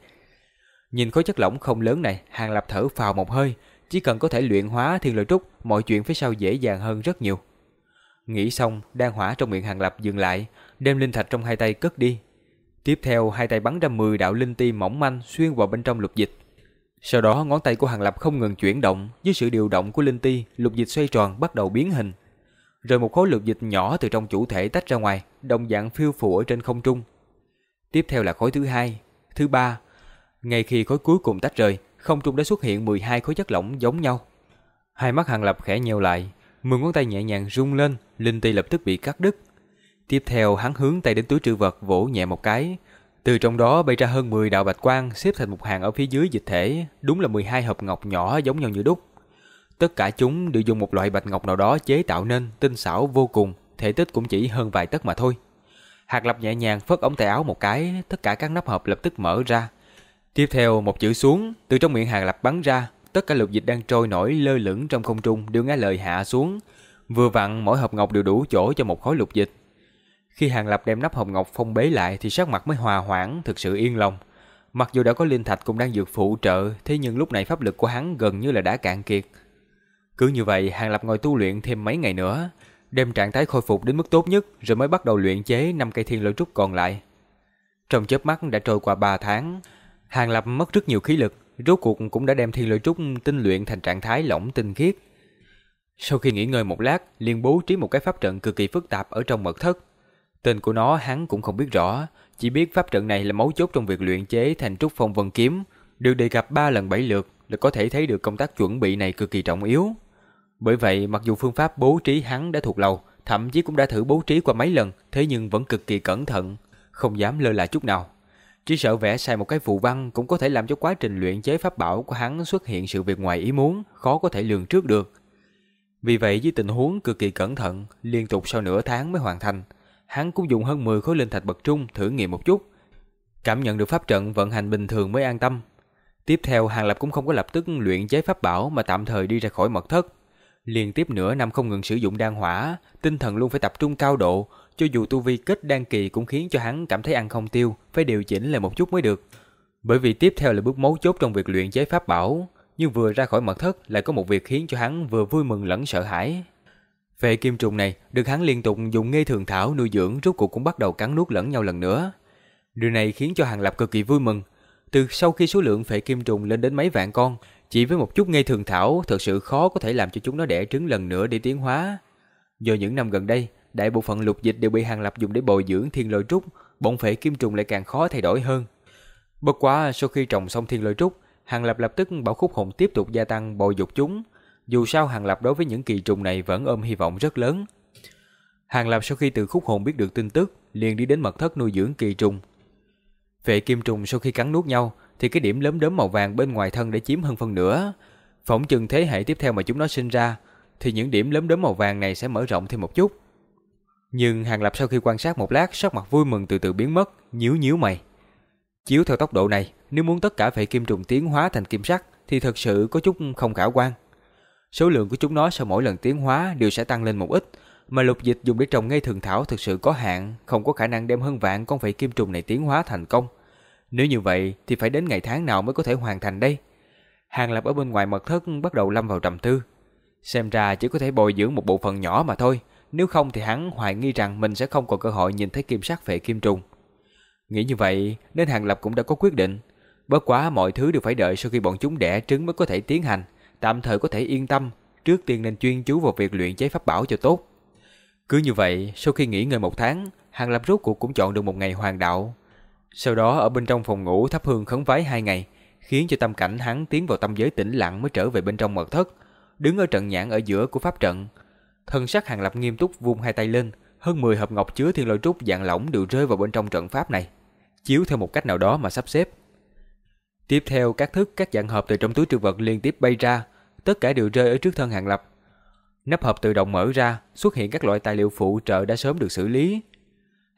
Nhìn khối chất lỏng không lớn này, hàng lập thở phào một hơi, chỉ cần có thể luyện hóa thiên lôi trúc, mọi chuyện phía sau dễ dàng hơn rất nhiều. Nghĩ xong, đan hỏa trong miệng Hàng Lập dừng lại, đem linh thạch trong hai tay cất đi. Tiếp theo, hai tay bắn ra 10 đạo linh ti mỏng manh xuyên vào bên trong lục dịch. Sau đó, ngón tay của Hàng Lập không ngừng chuyển động, dưới sự điều động của linh ti, lục dịch xoay tròn bắt đầu biến hình. Rồi một khối lượng dịch nhỏ từ trong chủ thể tách ra ngoài, đồng dạng phiêu phù ở trên không trung. Tiếp theo là khối thứ hai, thứ ba. Ngay khi khối cuối cùng tách rời, không trung đã xuất hiện 12 khối chất lỏng giống nhau. Hai mắt Hàng Lập khẽ nheo lại, mười ngón tay nhẹ nhàng rung lên, linh ti lập tức bị cắt đứt. Tiếp theo hắn hướng tay đến túi trữ vật vỗ nhẹ một cái, từ trong đó bay ra hơn 10 đạo bạch quang xếp thành một hàng ở phía dưới dịch thể, đúng là 12 hộp ngọc nhỏ giống nhau như đúc. Tất cả chúng đều dùng một loại bạch ngọc nào đó chế tạo nên, tinh xảo vô cùng, thể tích cũng chỉ hơn vài tấc mà thôi. Hạt Lập nhẹ nhàng phất ống tay áo một cái, tất cả các nắp hộp lập tức mở ra. Tiếp theo một chữ xuống, từ trong miệng Hạt Lập bắn ra, tất cả lục dịch đang trôi nổi lơ lửng trong không trung đều nghe lời hạ xuống. Vừa vặn mỗi hộp ngọc đều đủ chỗ cho một khối lục dịch. Khi Hàng Lập đem nắp hộp ngọc phong bế lại thì sắc mặt mới hòa hoãn, thực sự yên lòng. Mặc dù đã có linh thạch cũng đang dược phụ trợ, thế nhưng lúc này pháp lực của hắn gần như là đã cạn kiệt. Cứ như vậy, Hàng Lập ngồi tu luyện thêm mấy ngày nữa, đem trạng thái khôi phục đến mức tốt nhất rồi mới bắt đầu luyện chế năm cây thiên lôi trúc còn lại. Trong chớp mắt đã trôi qua 3 tháng, Hàng Lập mất rất nhiều khí lực, rốt cuộc cũng đã đem thiên lôi trúc tinh luyện thành trạng thái lỏng tinh khiết. Sau khi nghỉ ngơi một lát, liền bố trí một cái pháp trận cực kỳ phức tạp ở trong mật thất. Tên của nó hắn cũng không biết rõ, chỉ biết pháp trận này là mấu chốt trong việc luyện chế thành trúc phong vân kiếm, được đề cập 3 lần 7 lượt là có thể thấy được công tác chuẩn bị này cực kỳ trọng yếu. Bởi vậy, mặc dù phương pháp bố trí hắn đã thuộc lâu, thậm chí cũng đã thử bố trí qua mấy lần, thế nhưng vẫn cực kỳ cẩn thận, không dám lơ là chút nào. Chỉ sợ vẽ sai một cái phù văn cũng có thể làm cho quá trình luyện chế pháp bảo của hắn xuất hiện sự việc ngoài ý muốn, khó có thể lường trước được. Vì vậy với tình huống cực kỳ cẩn thận, liên tục sau nửa tháng mới hoàn thành, hắn cũng dùng hơn 10 khối linh thạch bậc trung thử nghiệm một chút. Cảm nhận được pháp trận vận hành bình thường mới an tâm. Tiếp theo Hàng Lập cũng không có lập tức luyện chế pháp bảo mà tạm thời đi ra khỏi mật thất. Liên tiếp nửa năm không ngừng sử dụng đan hỏa, tinh thần luôn phải tập trung cao độ, cho dù tu vi kết đan kỳ cũng khiến cho hắn cảm thấy ăn không tiêu, phải điều chỉnh lại một chút mới được. Bởi vì tiếp theo là bước mấu chốt trong việc luyện chế pháp bảo, nhưng vừa ra khỏi mật thất lại có một việc khiến cho hắn vừa vui mừng lẫn sợ hãi. Về kim trùng này, được hắn liên tục dùng ngây thường thảo nuôi dưỡng rốt cuộc cũng bắt đầu cắn nuốt lẫn nhau lần nữa. Điều này khiến cho Hàng Lập cực kỳ vui mừng. Từ sau khi số lượng phệ kim trùng lên đến mấy vạn con, chỉ với một chút ngây thường thảo thật sự khó có thể làm cho chúng nó đẻ trứng lần nữa để tiến hóa. Do những năm gần đây, đại bộ phận lục dịch đều bị Hàng Lập dùng để bồi dưỡng thiên lôi trúc, bọn phệ kim trùng lại càng khó thay đổi hơn. Bất quá sau khi trồng xong thiên lôi trúc, Hàng Lập lập tức bảo khúc hồn tiếp tục gia tăng bồi dục chúng. Dù sao Hàng Lập đối với những kỳ trùng này vẫn ôm hy vọng rất lớn. Hàng Lập sau khi từ khúc hồn biết được tin tức, liền đi đến mật thất nuôi dưỡng kỳ trùng. Vệ kim trùng sau khi cắn nuốt nhau, thì cái điểm lớn đốm màu vàng bên ngoài thân đã chiếm hơn phần nửa. Phỏng chừng thế hệ tiếp theo mà chúng nó sinh ra, thì những điểm lớn đốm màu vàng này sẽ mở rộng thêm một chút. Nhưng Hàng Lập sau khi quan sát một lát, sắc mặt vui mừng từ từ biến mất, nhíu nhíu mày. Chiếu theo tốc độ này, nếu muốn tất cả phệ kim trùng tiến hóa thành kim sắc thì thật sự có chút không khả quan. Số lượng của chúng nó sau mỗi lần tiến hóa đều sẽ tăng lên một ít, mà lục dịch dùng để trồng ngay thường thảo thực sự có hạn, không có khả năng đem hơn vạn con phệ kim trùng này tiến hóa thành công. Nếu như vậy thì phải đến ngày tháng nào mới có thể hoàn thành đây? Hàng Lập ở bên ngoài mật thất bắt đầu lâm vào trầm tư. Xem ra chỉ có thể bồi dưỡng một bộ phận nhỏ mà thôi, nếu không thì hắn hoài nghi rằng mình sẽ không còn cơ hội nhìn thấy kim sắc phệ kim trùng. Nghĩ như vậy nên Hàng Lập cũng đã có quyết định. Bất quá mọi thứ đều phải đợi sau khi bọn chúng đẻ trứng mới có thể tiến hành, tạm thời có thể yên tâm, trước tiên nên chuyên chú vào việc luyện chế pháp bảo cho tốt. Cứ như vậy, sau khi nghỉ ngơi một tháng, Hàng Lập rốt cuộc cũng chọn được một ngày hoàng đạo. Sau đó ở bên trong phòng ngủ thắp hương khấn vái hai ngày, khiến cho tâm cảnh hắn tiến vào tâm giới tĩnh lặng mới trở về bên trong mật thất, đứng ở trận nhãn ở giữa của pháp trận. Thân sắc Hàng Lập nghiêm túc vung hai tay lên, hơn 10 hộp ngọc chứa thiên lôi trúc dạng lỏng đều rơi vào bên trong trận pháp này, chiếu theo một cách nào đó mà sắp xếp. Tiếp theo các thức các dạng hộp từ trong túi trữ vật liên tiếp bay ra, tất cả đều rơi ở trước thân Hàng Lập. Nắp hộp tự động mở ra, xuất hiện các loại tài liệu phụ trợ đã sớm được xử lý.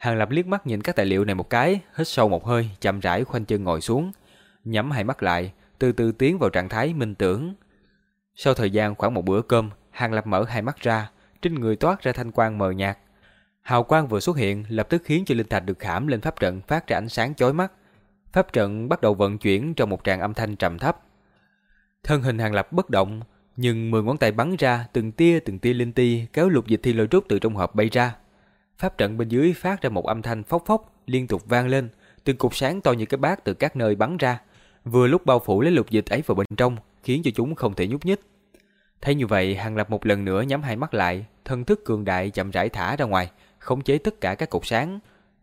Hàng Lập liếc mắt nhìn các tài liệu này một cái, hít sâu một hơi, chậm rãi khoanh chân ngồi xuống, nhắm hai mắt lại, từ từ tiến vào trạng thái minh tưởng. Sau thời gian khoảng một bữa cơm, Hàng Lập mở hai mắt ra, trên người toát ra thanh quang mờ nhạt. Hào quang vừa xuất hiện, lập tức khiến cho linh thạch được khảm lên pháp trận phát ra ánh sáng chói mắt. Pháp trận bắt đầu vận chuyển trong một tràng âm thanh trầm thấp. Thân hình Hàng Lập bất động, nhưng mười ngón tay bắn ra từng tia từng tia linh ti kéo lục dịch thi lôi trúc từ trong hộp bay ra. Pháp trận bên dưới phát ra một âm thanh phốc phốc liên tục vang lên, từng cục sáng to như cái bát từ các nơi bắn ra, vừa lúc bao phủ lấy lục dịch ấy vào bên trong, khiến cho chúng không thể nhúc nhích. Thấy như vậy, Hàng Lập một lần nữa nhắm hai mắt lại, thân thức cường đại chậm rãi thả ra ngoài, khống chế tất cả các cục sáng.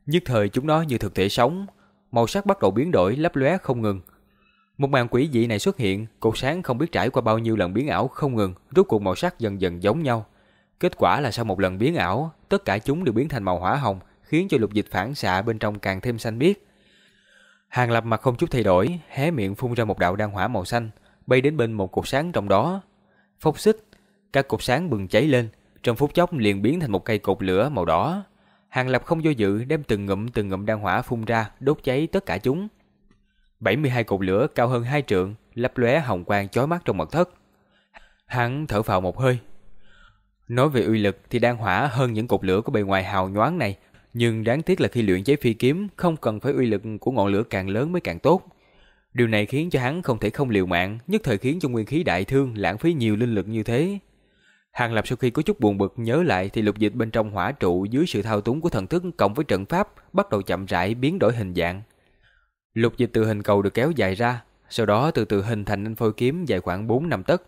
Nhất thời chúng nó như thực thể sống, màu sắc bắt đầu biến đổi lấp lóe không ngừng. Một màn quỷ dị này xuất hiện, cột sáng không biết trải qua bao nhiêu lần biến ảo không ngừng, rốt cuộc màu sắc dần dần giống nhau. Kết quả là sau một lần biến ảo, tất cả chúng đều biến thành màu hỏa hồng, khiến cho lục dịch phản xạ bên trong càng thêm xanh biếc. Hàng Lập mặt không chút thay đổi, hé miệng phun ra một đạo đan hỏa màu xanh, bay đến bên một cột sáng trong đó. Phốc xích, các cột sáng bừng cháy lên, trong phút chốc liền biến thành một cây cột lửa màu đỏ. Hàng Lập không do dự đem từng ngụm từng ngụm đan hỏa phun ra, đốt cháy tất cả chúng. 72 cột lửa cao hơn hai trượng, lấp lóe hồng quang chói mắt trong mật thất. Hắn thở phào một hơi. Nói về uy lực thì đan hỏa hơn những cột lửa của bề ngoài hào nhoáng này, nhưng đáng tiếc là khi luyện chế phi kiếm không cần phải uy lực của ngọn lửa càng lớn mới càng tốt. Điều này khiến cho hắn không thể không liều mạng, nhất thời khiến cho nguyên khí đại thương lãng phí nhiều linh lực như thế. Hàng Lập sau khi có chút buồn bực nhớ lại thì lục dịch bên trong hỏa trụ dưới sự thao túng của thần thức cộng với trận pháp bắt đầu chậm rãi biến đổi hình dạng. Lục dịch từ hình cầu được kéo dài ra, sau đó từ từ hình thành nên phôi kiếm dài khoảng 4 năm tấc.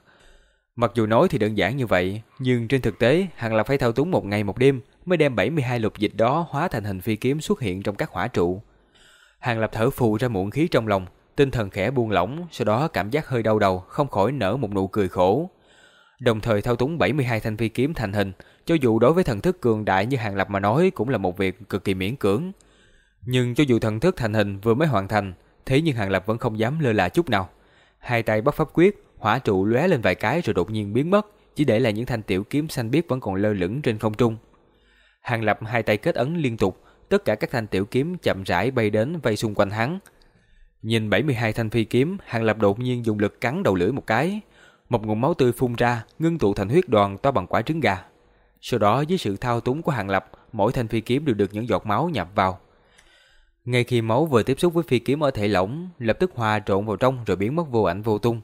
Mặc dù nói thì đơn giản như vậy, nhưng trên thực tế Hàng Lập phải thao túng một ngày một đêm mới đem 72 lục dịch đó hóa thành hình phi kiếm xuất hiện trong các hỏa trụ. Hàng Lập thở phù ra muộn khí trong lòng, tinh thần khẽ buông lỏng, sau đó cảm giác hơi đau đầu, không khỏi nở một nụ cười khổ. Đồng thời thao túng 72 thanh phi kiếm thành hình, cho dù đối với thần thức cường đại như Hàng Lập mà nói cũng là một việc cực kỳ miễn cưỡng. Nhưng cho dù thần thức thành hình vừa mới hoàn thành, thế nhưng Hàng Lập vẫn không dám lơ là chút nào. Hai tay bắt pháp quyết, hỏa trụ lóe lên vài cái rồi đột nhiên biến mất, chỉ để lại những thanh tiểu kiếm xanh biếc vẫn còn lơ lửng trên không trung. Hàng Lập hai tay kết ấn liên tục, tất cả các thanh tiểu kiếm chậm rãi bay đến vây xung quanh hắn. Nhìn 72 thanh phi kiếm, Hàng Lập đột nhiên dùng lực cắn đầu lưỡi một cái. Một nguồn máu tươi phun ra, ngưng tụ thành huyết đoàn to bằng quả trứng gà. Sau đó dưới sự thao túng của Hàng Lập, mỗi thanh phi kiếm đều được những giọt máu nhập vào. Ngay khi máu vừa tiếp xúc với phi kiếm ở thể lỏng, lập tức hòa trộn vào trong rồi biến mất vô ảnh vô tung.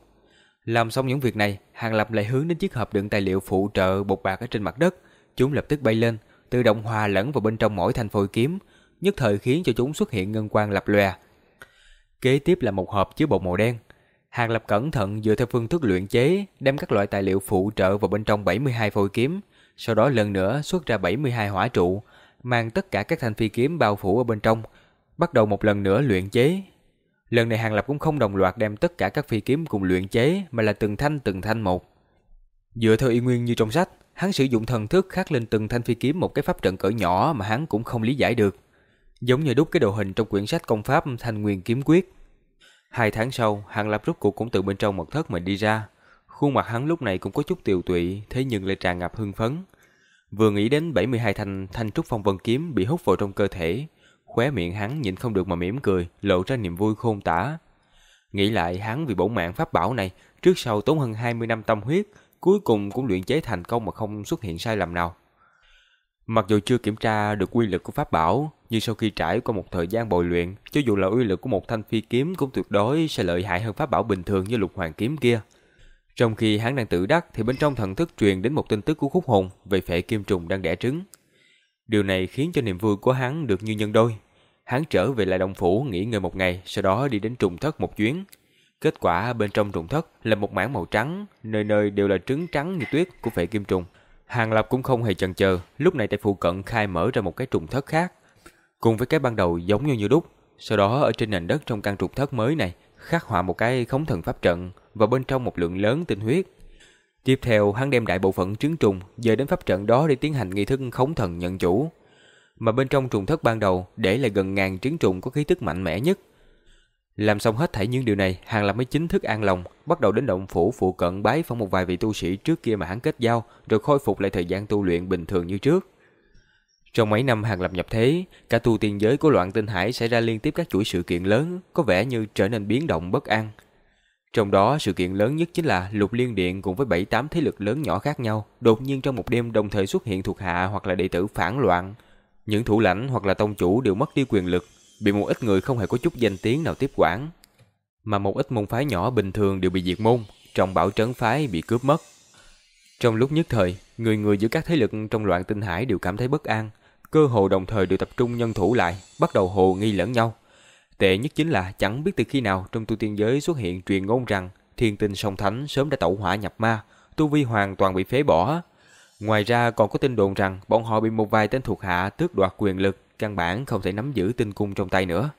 Làm xong những việc này, Hàng Lập lại hướng đến chiếc hộp đựng tài liệu phụ trợ bột bạc ở trên mặt đất. Chúng lập tức bay lên, tự động hòa lẫn vào bên trong mỗi thanh phôi kiếm, nhất thời khiến cho chúng xuất hiện ngân quang lập lòe. Kế tiếp là một hộp chứa bột màu đen. Hàng Lập cẩn thận dựa theo phương thức luyện chế, đem các loại tài liệu phụ trợ vào bên trong 72 phôi kiếm, sau đó lần nữa xuất ra 72 hỏa trụ, mang tất cả các thanh phi kiếm bao phủ ở bên trong, bắt đầu một lần nữa luyện chế. Lần này Hàng Lập cũng không đồng loạt đem tất cả các phi kiếm cùng luyện chế, mà là từng thanh từng thanh một. Dựa theo y nguyên như trong sách, hắn sử dụng thần thức khắc lên từng thanh phi kiếm một cái pháp trận cỡ nhỏ mà hắn cũng không lý giải được. Giống như đúc cái đồ hình trong quyển sách công pháp Thanh Nguyên Kiếm Quyết. Hai tháng sau, Hàng Lập rút cuộc cũng từ bên trong mật thất mà đi ra. Khuôn mặt hắn lúc này cũng có chút tiều tụy, thế nhưng lại tràn ngập hưng phấn. Vừa nghĩ đến 72 thanh thanh trúc phong vân kiếm bị hút vào trong cơ thể, khóe miệng hắn nhịn không được mà mỉm cười, lộ ra niềm vui khôn tả. Nghĩ lại hắn vì bổn mạng pháp bảo này, trước sau tốn hơn 20 năm tâm huyết, cuối cùng cũng luyện chế thành công mà không xuất hiện sai lầm nào. Mặc dù chưa kiểm tra được quy lực của pháp bảo, nhưng sau khi trải qua một thời gian bồi luyện, cho dù là uy lực của một thanh phi kiếm cũng tuyệt đối sẽ lợi hại hơn pháp bảo bình thường như lục hoàng kiếm kia. Trong khi hắn đang tự đắc thì bên trong thần thức truyền đến một tin tức của khúc hồn về phệ kim trùng đang đẻ trứng. Điều này khiến cho niềm vui của hắn được như nhân đôi. Hắn trở về lại đồng phủ nghỉ ngơi một ngày, sau đó đi đến trùng thất một chuyến. Kết quả bên trong trùng thất là một mảng màu trắng, nơi nơi đều là trứng trắng như tuyết của phệ kim trùng. Hàng Lập cũng không hề chần chờ, lúc này tại phụ cận khai mở ra một cái trùng thất khác. Cùng với cái ban đầu giống như như đúc, sau đó ở trên nền đất trong căn trùng thất mới này khắc họa một cái khống thần pháp trận và bên trong một lượng lớn tinh huyết. Tiếp theo hắn đem đại bộ phận trứng trùng dời đến pháp trận đó để tiến hành nghi thức khống thần nhận chủ. Mà bên trong trùng thất ban đầu để lại gần ngàn trứng trùng có khí tức mạnh mẽ nhất. Làm xong hết thảy những điều này, Hàng Lập mới chính thức an lòng, bắt đầu đến động phủ phụ cận bái phỏng một vài vị tu sĩ trước kia mà hắn kết giao, rồi khôi phục lại thời gian tu luyện bình thường như trước. Trong mấy năm Hàng Lập nhập thế, cả tu tiên giới của loạn tinh hải xảy ra liên tiếp các chuỗi sự kiện lớn, có vẻ như trở nên biến động bất an. Trong đó, sự kiện lớn nhất chính là Lục Liên Điện cùng với 7-8 thế lực lớn nhỏ khác nhau, đột nhiên trong một đêm đồng thời xuất hiện thuộc hạ hoặc là đệ tử phản loạn. Những thủ lãnh hoặc là tông chủ đều mất đi quyền lực, bị một ít người không hề có chút danh tiếng nào tiếp quản. Mà một ít môn phái nhỏ bình thường đều bị diệt môn, trọng bảo trấn phái bị cướp mất. Trong lúc nhất thời, người người giữa các thế lực trong loạn tinh hải đều cảm thấy bất an, cơ hồ đồng thời đều tập trung nhân thủ lại, bắt đầu hồ nghi lẫn nhau. Tệ nhất chính là chẳng biết từ khi nào trong tu tiên giới xuất hiện truyền ngôn rằng thiên tinh song thánh sớm đã tẩu hỏa nhập ma, tu vi hoàn toàn bị phế bỏ. Ngoài ra còn có tin đồn rằng bọn họ bị một vài tên thuộc hạ tước đoạt quyền lực, căn bản không thể nắm giữ tinh cung trong tay nữa.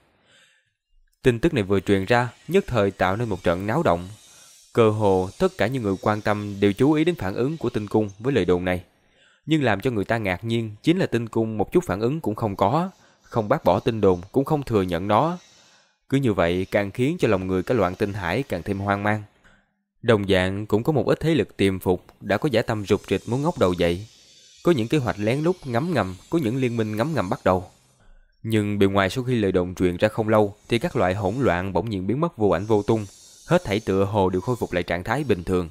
Tin tức này vừa truyền ra, nhất thời tạo nên một trận náo động. Cơ hồ tất cả những người quan tâm đều chú ý đến phản ứng của tinh cung với lời đồn này. Nhưng làm cho người ta ngạc nhiên chính là tinh cung một chút phản ứng cũng không có, không bác bỏ tin đồn cũng không thừa nhận nó. Cứ như vậy càng khiến cho lòng người cái loạn tinh hải càng thêm hoang mang. Đồng dạng cũng có một ít thế lực tiềm phục đã có giả tâm rụt rịch muốn ngóc đầu dậy. Có những kế hoạch lén lút ngấm ngầm, có những liên minh ngấm ngầm bắt đầu. Nhưng bề ngoài sau khi lời đồn truyền ra không lâu thì các loại hỗn loạn bỗng nhiên biến mất vô ảnh vô tung. Hết thảy tựa hồ đều khôi phục lại trạng thái bình thường.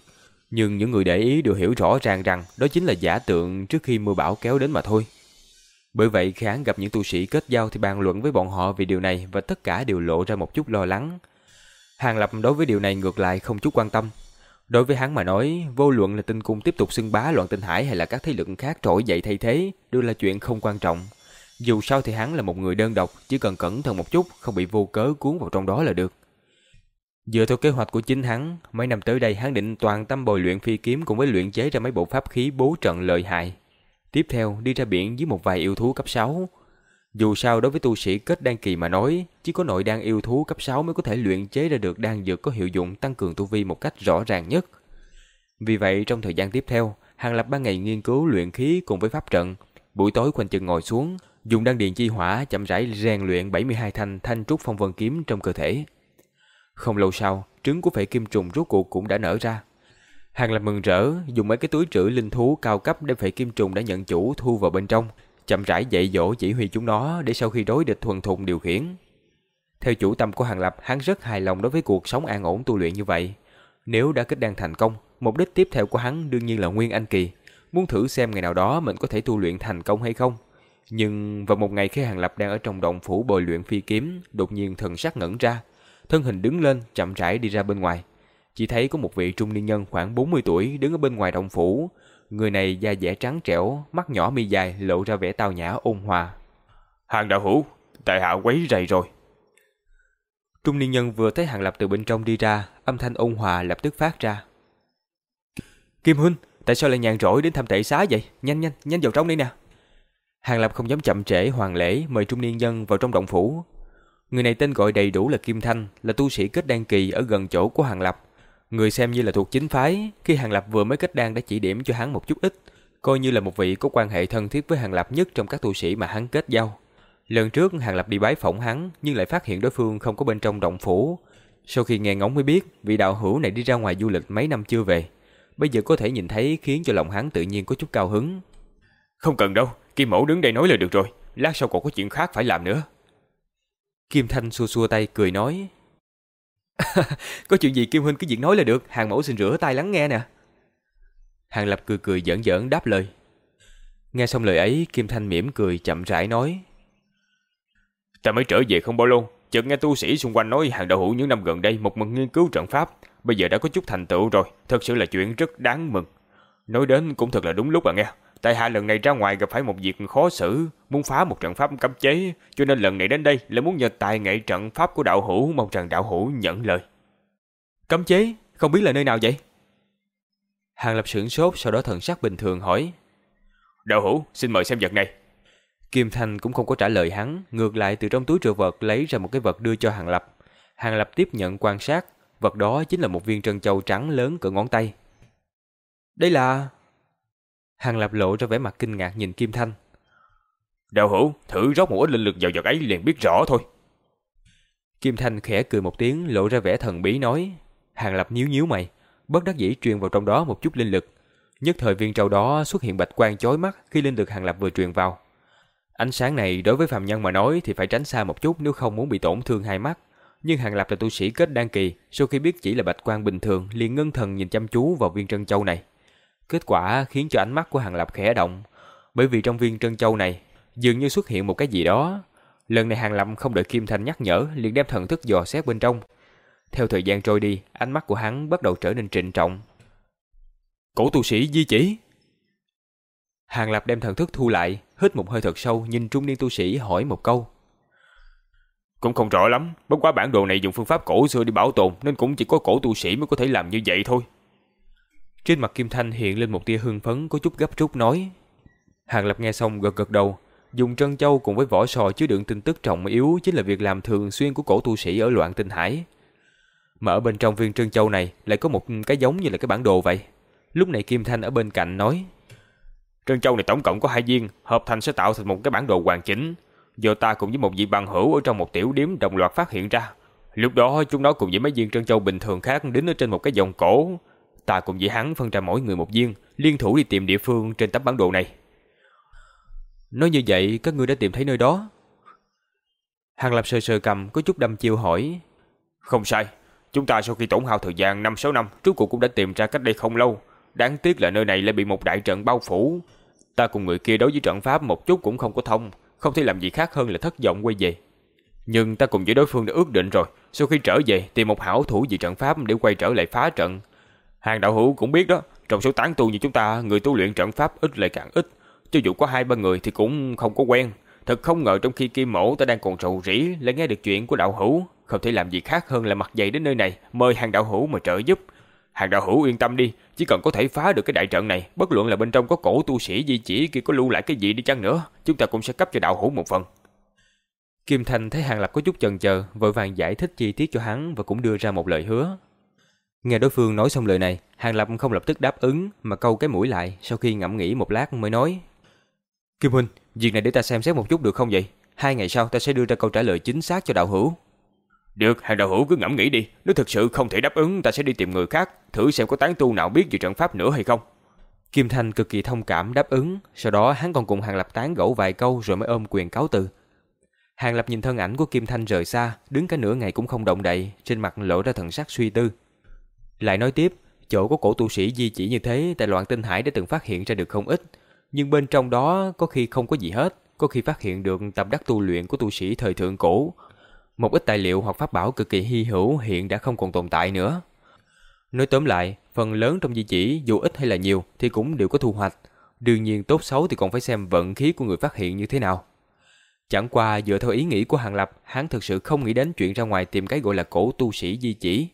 Nhưng những người để ý đều hiểu rõ ràng rằng đó chính là giả tượng trước khi mưa bão kéo đến mà thôi. Bởi vậy khi hắn gặp những tu sĩ kết giao thì bàn luận với bọn họ về điều này và tất cả đều lộ ra một chút lo lắng. Hàng Lập đối với điều này ngược lại không chút quan tâm. Đối với hắn mà nói, vô luận là tinh cung tiếp tục xưng bá loạn tinh hải hay là các thế lực khác trỗi dậy thay thế, đều là chuyện không quan trọng. Dù sao thì hắn là một người đơn độc, chỉ cần cẩn thận một chút, không bị vô cớ cuốn vào trong đó là được. Dựa theo kế hoạch của chính hắn, mấy năm tới đây hắn định toàn tâm bồi luyện phi kiếm cùng với luyện chế ra mấy bộ pháp khí bố trận lợi hại. Tiếp theo đi ra biển với một vài yêu thú cấp 6. Dù sao đối với tu sĩ kết đan kỳ mà nói, chỉ có nội đan yêu thú cấp 6 mới có thể luyện chế ra được đan dược có hiệu dụng tăng cường tu vi một cách rõ ràng nhất. Vì vậy trong thời gian tiếp theo, Hàng Lập ban ngày nghiên cứu luyện khí cùng với pháp trận, buổi tối khoanh chân ngồi xuống, dùng đan điền chi hỏa chậm rãi rèn luyện 72 thanh thanh trúc phong vân kiếm trong cơ thể. Không lâu sau, trứng của phệ kim trùng rốt cuộc cũng đã nở ra. Hàng Lập mừng rỡ, dùng mấy cái túi trữ linh thú cao cấp đem phệ kim trùng đã nhận chủ thu vào bên trong, chậm rãi dạy dỗ chỉ huy chúng nó để sau khi đối địch thuần thục điều khiển. Theo chủ tâm của Hàng Lập, hắn rất hài lòng đối với cuộc sống an ổn tu luyện như vậy. Nếu đã kết đan thành công, mục đích tiếp theo của hắn đương nhiên là Nguyên Anh Kỳ, muốn thử xem ngày nào đó mình có thể tu luyện thành công hay không. Nhưng vào một ngày khi Hàng Lập đang ở trong động phủ bồi luyện phi kiếm, đột nhiên thần sắc ngẩn ra, thân hình đứng lên, chậm rãi đi ra bên ngoài. Chỉ thấy có một vị trung niên nhân khoảng 40 tuổi đứng ở bên ngoài động phủ. Người này da dẻ trắng trẻo, mắt nhỏ mi dài, lộ ra vẻ tao nhã ôn hòa. Hàng đạo hữu, tại hạ quấy rầy rồi. Trung niên nhân vừa thấy Hàng Lập từ bên trong đi ra, âm thanh ôn hòa lập tức phát ra. Kim Huynh, tại sao lại nhàn rỗi đến thăm tệ xá vậy? Nhanh nhanh, nhanh vào trong đi nè. Hàng Lập không dám chậm trễ hoàng lễ mời trung niên nhân vào trong động phủ. Người này tên gọi đầy đủ là Kim Thanh, là tu sĩ kết đan kỳ ở gần chỗ của Hàng Lập. Người xem như là thuộc chính phái, khi Hàng Lập vừa mới kết đan đã chỉ điểm cho hắn một chút ít, coi như là một vị có quan hệ thân thiết với Hàng Lập nhất trong các tu sĩ mà hắn kết giao. Lần trước Hàng Lập đi bái phỏng hắn, nhưng lại phát hiện đối phương không có bên trong động phủ. Sau khi nghe ngóng mới biết, vị đạo hữu này đi ra ngoài du lịch mấy năm chưa về. Bây giờ có thể nhìn thấy khiến cho lòng hắn tự nhiên có chút cao hứng. Không cần đâu, Kim Mẫu đứng đây nói là được rồi, lát sau còn có chuyện khác phải làm nữa. Kim Thanh xua xua tay cười nói có chuyện gì Kim Huynh cứ việc nói là được, hàng mẫu xin rửa tay lắng nghe nè. Hàng Lập cười cười giỡn giỡn đáp lời. Nghe xong lời ấy, Kim Thanh mỉm cười chậm rãi nói. Ta mới trở về không bao lâu, chợt nghe tu sĩ xung quanh nói hàng đạo hữu những năm gần đây một mực nghiên cứu trận pháp, bây giờ đã có chút thành tựu rồi, thật sự là chuyện rất đáng mừng. Nói đến cũng thật là đúng lúc à nghe. Tại hạ lần này ra ngoài gặp phải một việc khó xử, muốn phá một trận pháp cấm chế, cho nên lần này đến đây là muốn nhờ tài nghệ trận pháp của đạo hữu, mong rằng đạo hữu nhận lời. Cấm chế? Không biết là nơi nào vậy? Hàng Lập sửng sốt, sau đó thần sắc bình thường hỏi. Đạo hữu, xin mời xem vật này. Kim Thanh cũng không có trả lời hắn, ngược lại từ trong túi trữ vật lấy ra một cái vật đưa cho Hàng Lập. Hàng Lập tiếp nhận quan sát, vật đó chính là một viên trân châu trắng lớn cỡ ngón tay. Đây là... Hàng Lập lộ ra vẻ mặt kinh ngạc nhìn Kim Thanh. Đạo hữu, thử rót một ít linh lực vào vật ấy liền biết rõ thôi. Kim Thanh khẽ cười một tiếng lộ ra vẻ thần bí nói. Hàng Lập nhíu nhíu mày, bất đắc dĩ truyền vào trong đó một chút linh lực. Nhất thời viên trâu đó xuất hiện bạch quang chói mắt khi linh lực Hàng Lập vừa truyền vào. Ánh sáng này đối với phàm nhân mà nói thì phải tránh xa một chút nếu không muốn bị tổn thương hai mắt. Nhưng Hàng Lập là tu sĩ kết đan kỳ, sau khi biết chỉ là bạch quang bình thường, liền ngân thần nhìn chăm chú vào viên trân châu này. Kết quả khiến cho ánh mắt của Hàng Lập khẽ động, bởi vì trong viên trân châu này dường như xuất hiện một cái gì đó. Lần này Hàng Lập không đợi Kim Thanh nhắc nhở, liền đem thần thức dò xét bên trong. Theo thời gian trôi đi, ánh mắt của hắn bắt đầu trở nên trịnh trọng. Cổ tu sĩ di chỉ. Hàng Lập đem thần thức thu lại, hít một hơi thật sâu, nhìn trung niên tu sĩ hỏi một câu. Cũng không rõ lắm, bất quá bản đồ này dùng phương pháp cổ xưa đi bảo tồn nên cũng chỉ có cổ tu sĩ mới có thể làm như vậy thôi. Trên mặt Kim Thanh hiện lên một tia hưng phấn có chút gấp rút nói. Hàng Lập nghe xong gật gật đầu, dùng trân châu cùng với vỏ sò chứa đựng tin tức trọng yếu chính là việc làm thường xuyên của cổ tu sĩ ở loạn tinh hải. Mà ở bên trong viên trân châu này lại có một cái giống như là cái bản đồ vậy. Lúc này Kim Thanh ở bên cạnh nói. Trân châu này tổng cộng có hai viên, hợp thành sẽ tạo thành một cái bản đồ hoàn chỉnh. Do ta cùng với một vị bằng hữu ở trong một tiểu điếm đồng loạt phát hiện ra. Lúc đó chúng nó cùng với mấy viên trân châu bình thường khác đứng ở trên một cái dòng cổ, ta cùng với hắn phân ra mỗi người một viên, liên thủ đi tìm địa phương trên tấm bản đồ này. Nói như vậy, các ngươi đã tìm thấy nơi đó. Hàng Lập sơ sơ cầm có chút đâm chiêu hỏi. Không sai, chúng ta sau khi tổn hao thời gian 5-6 năm, trước cuộc cũng đã tìm ra cách đây không lâu. Đáng tiếc là nơi này lại bị một đại trận bao phủ. Ta cùng người kia đối với trận pháp một chút cũng không có thông, không thể làm gì khác hơn là thất vọng quay về. Nhưng ta cùng với đối phương đã ước định rồi, sau khi trở về tìm một hảo thủ về trận pháp để quay trở lại phá trận. Hàng đạo hữu cũng biết đó, trong số tán tu như chúng ta, người tu luyện trận pháp ít lại càng ít. Cho dù có hai ba người thì cũng không có quen. Thật không ngờ trong khi kim mổ ta đang còn rầu rĩ lại nghe được chuyện của đạo hữu. Không thể làm gì khác hơn là mặt dày đến nơi này, mời hàng đạo hữu mà trợ giúp. Hàng đạo hữu yên tâm đi, chỉ cần có thể phá được cái đại trận này, bất luận là bên trong có cổ tu sĩ di chỉ kia có lưu lại cái gì đi chăng nữa, chúng ta cũng sẽ cấp cho đạo hữu một phần. Kim Thành thấy Hàng Lập có chút chần chờ, vội vàng giải thích chi tiết cho hắn và cũng đưa ra một lời hứa. Nghe đối phương nói xong lời này, Hàng Lập không lập tức đáp ứng mà câu cái mũi lại, sau khi ngẫm nghĩ một lát mới nói: "Kim huynh, việc này để ta xem xét một chút được không vậy? Hai ngày sau ta sẽ đưa ra câu trả lời chính xác cho đạo hữu." Được, hàng đạo hữu cứ ngẫm nghĩ đi, nếu thực sự không thể đáp ứng, ta sẽ đi tìm người khác, thử xem có tán tu nào biết về trận pháp nữa hay không. Kim Thanh cực kỳ thông cảm đáp ứng, sau đó hắn còn cùng Hàng Lập tán gẫu vài câu rồi mới ôm quyền cáo từ. Hàng Lập nhìn thân ảnh của Kim Thanh rời xa, đứng cả nửa ngày cũng không động đậy, trên mặt lộ ra thần sắc suy tư. Lại nói tiếp, chỗ của cổ tu sĩ di chỉ như thế tại loạn tinh hải đã từng phát hiện ra được không ít, nhưng bên trong đó có khi không có gì hết, có khi phát hiện được tập đắc tu luyện của tu sĩ thời thượng cổ, một ít tài liệu hoặc pháp bảo cực kỳ hy hữu hiện đã không còn tồn tại nữa. Nói tóm lại, phần lớn trong di chỉ dù ít hay là nhiều thì cũng đều có thu hoạch. Đương nhiên tốt xấu thì còn phải xem vận khí của người phát hiện như thế nào. Chẳng qua dựa theo ý nghĩ của Hàng Lập, hắn thực sự không nghĩ đến chuyện ra ngoài tìm cái gọi là cổ tu sĩ di chỉ.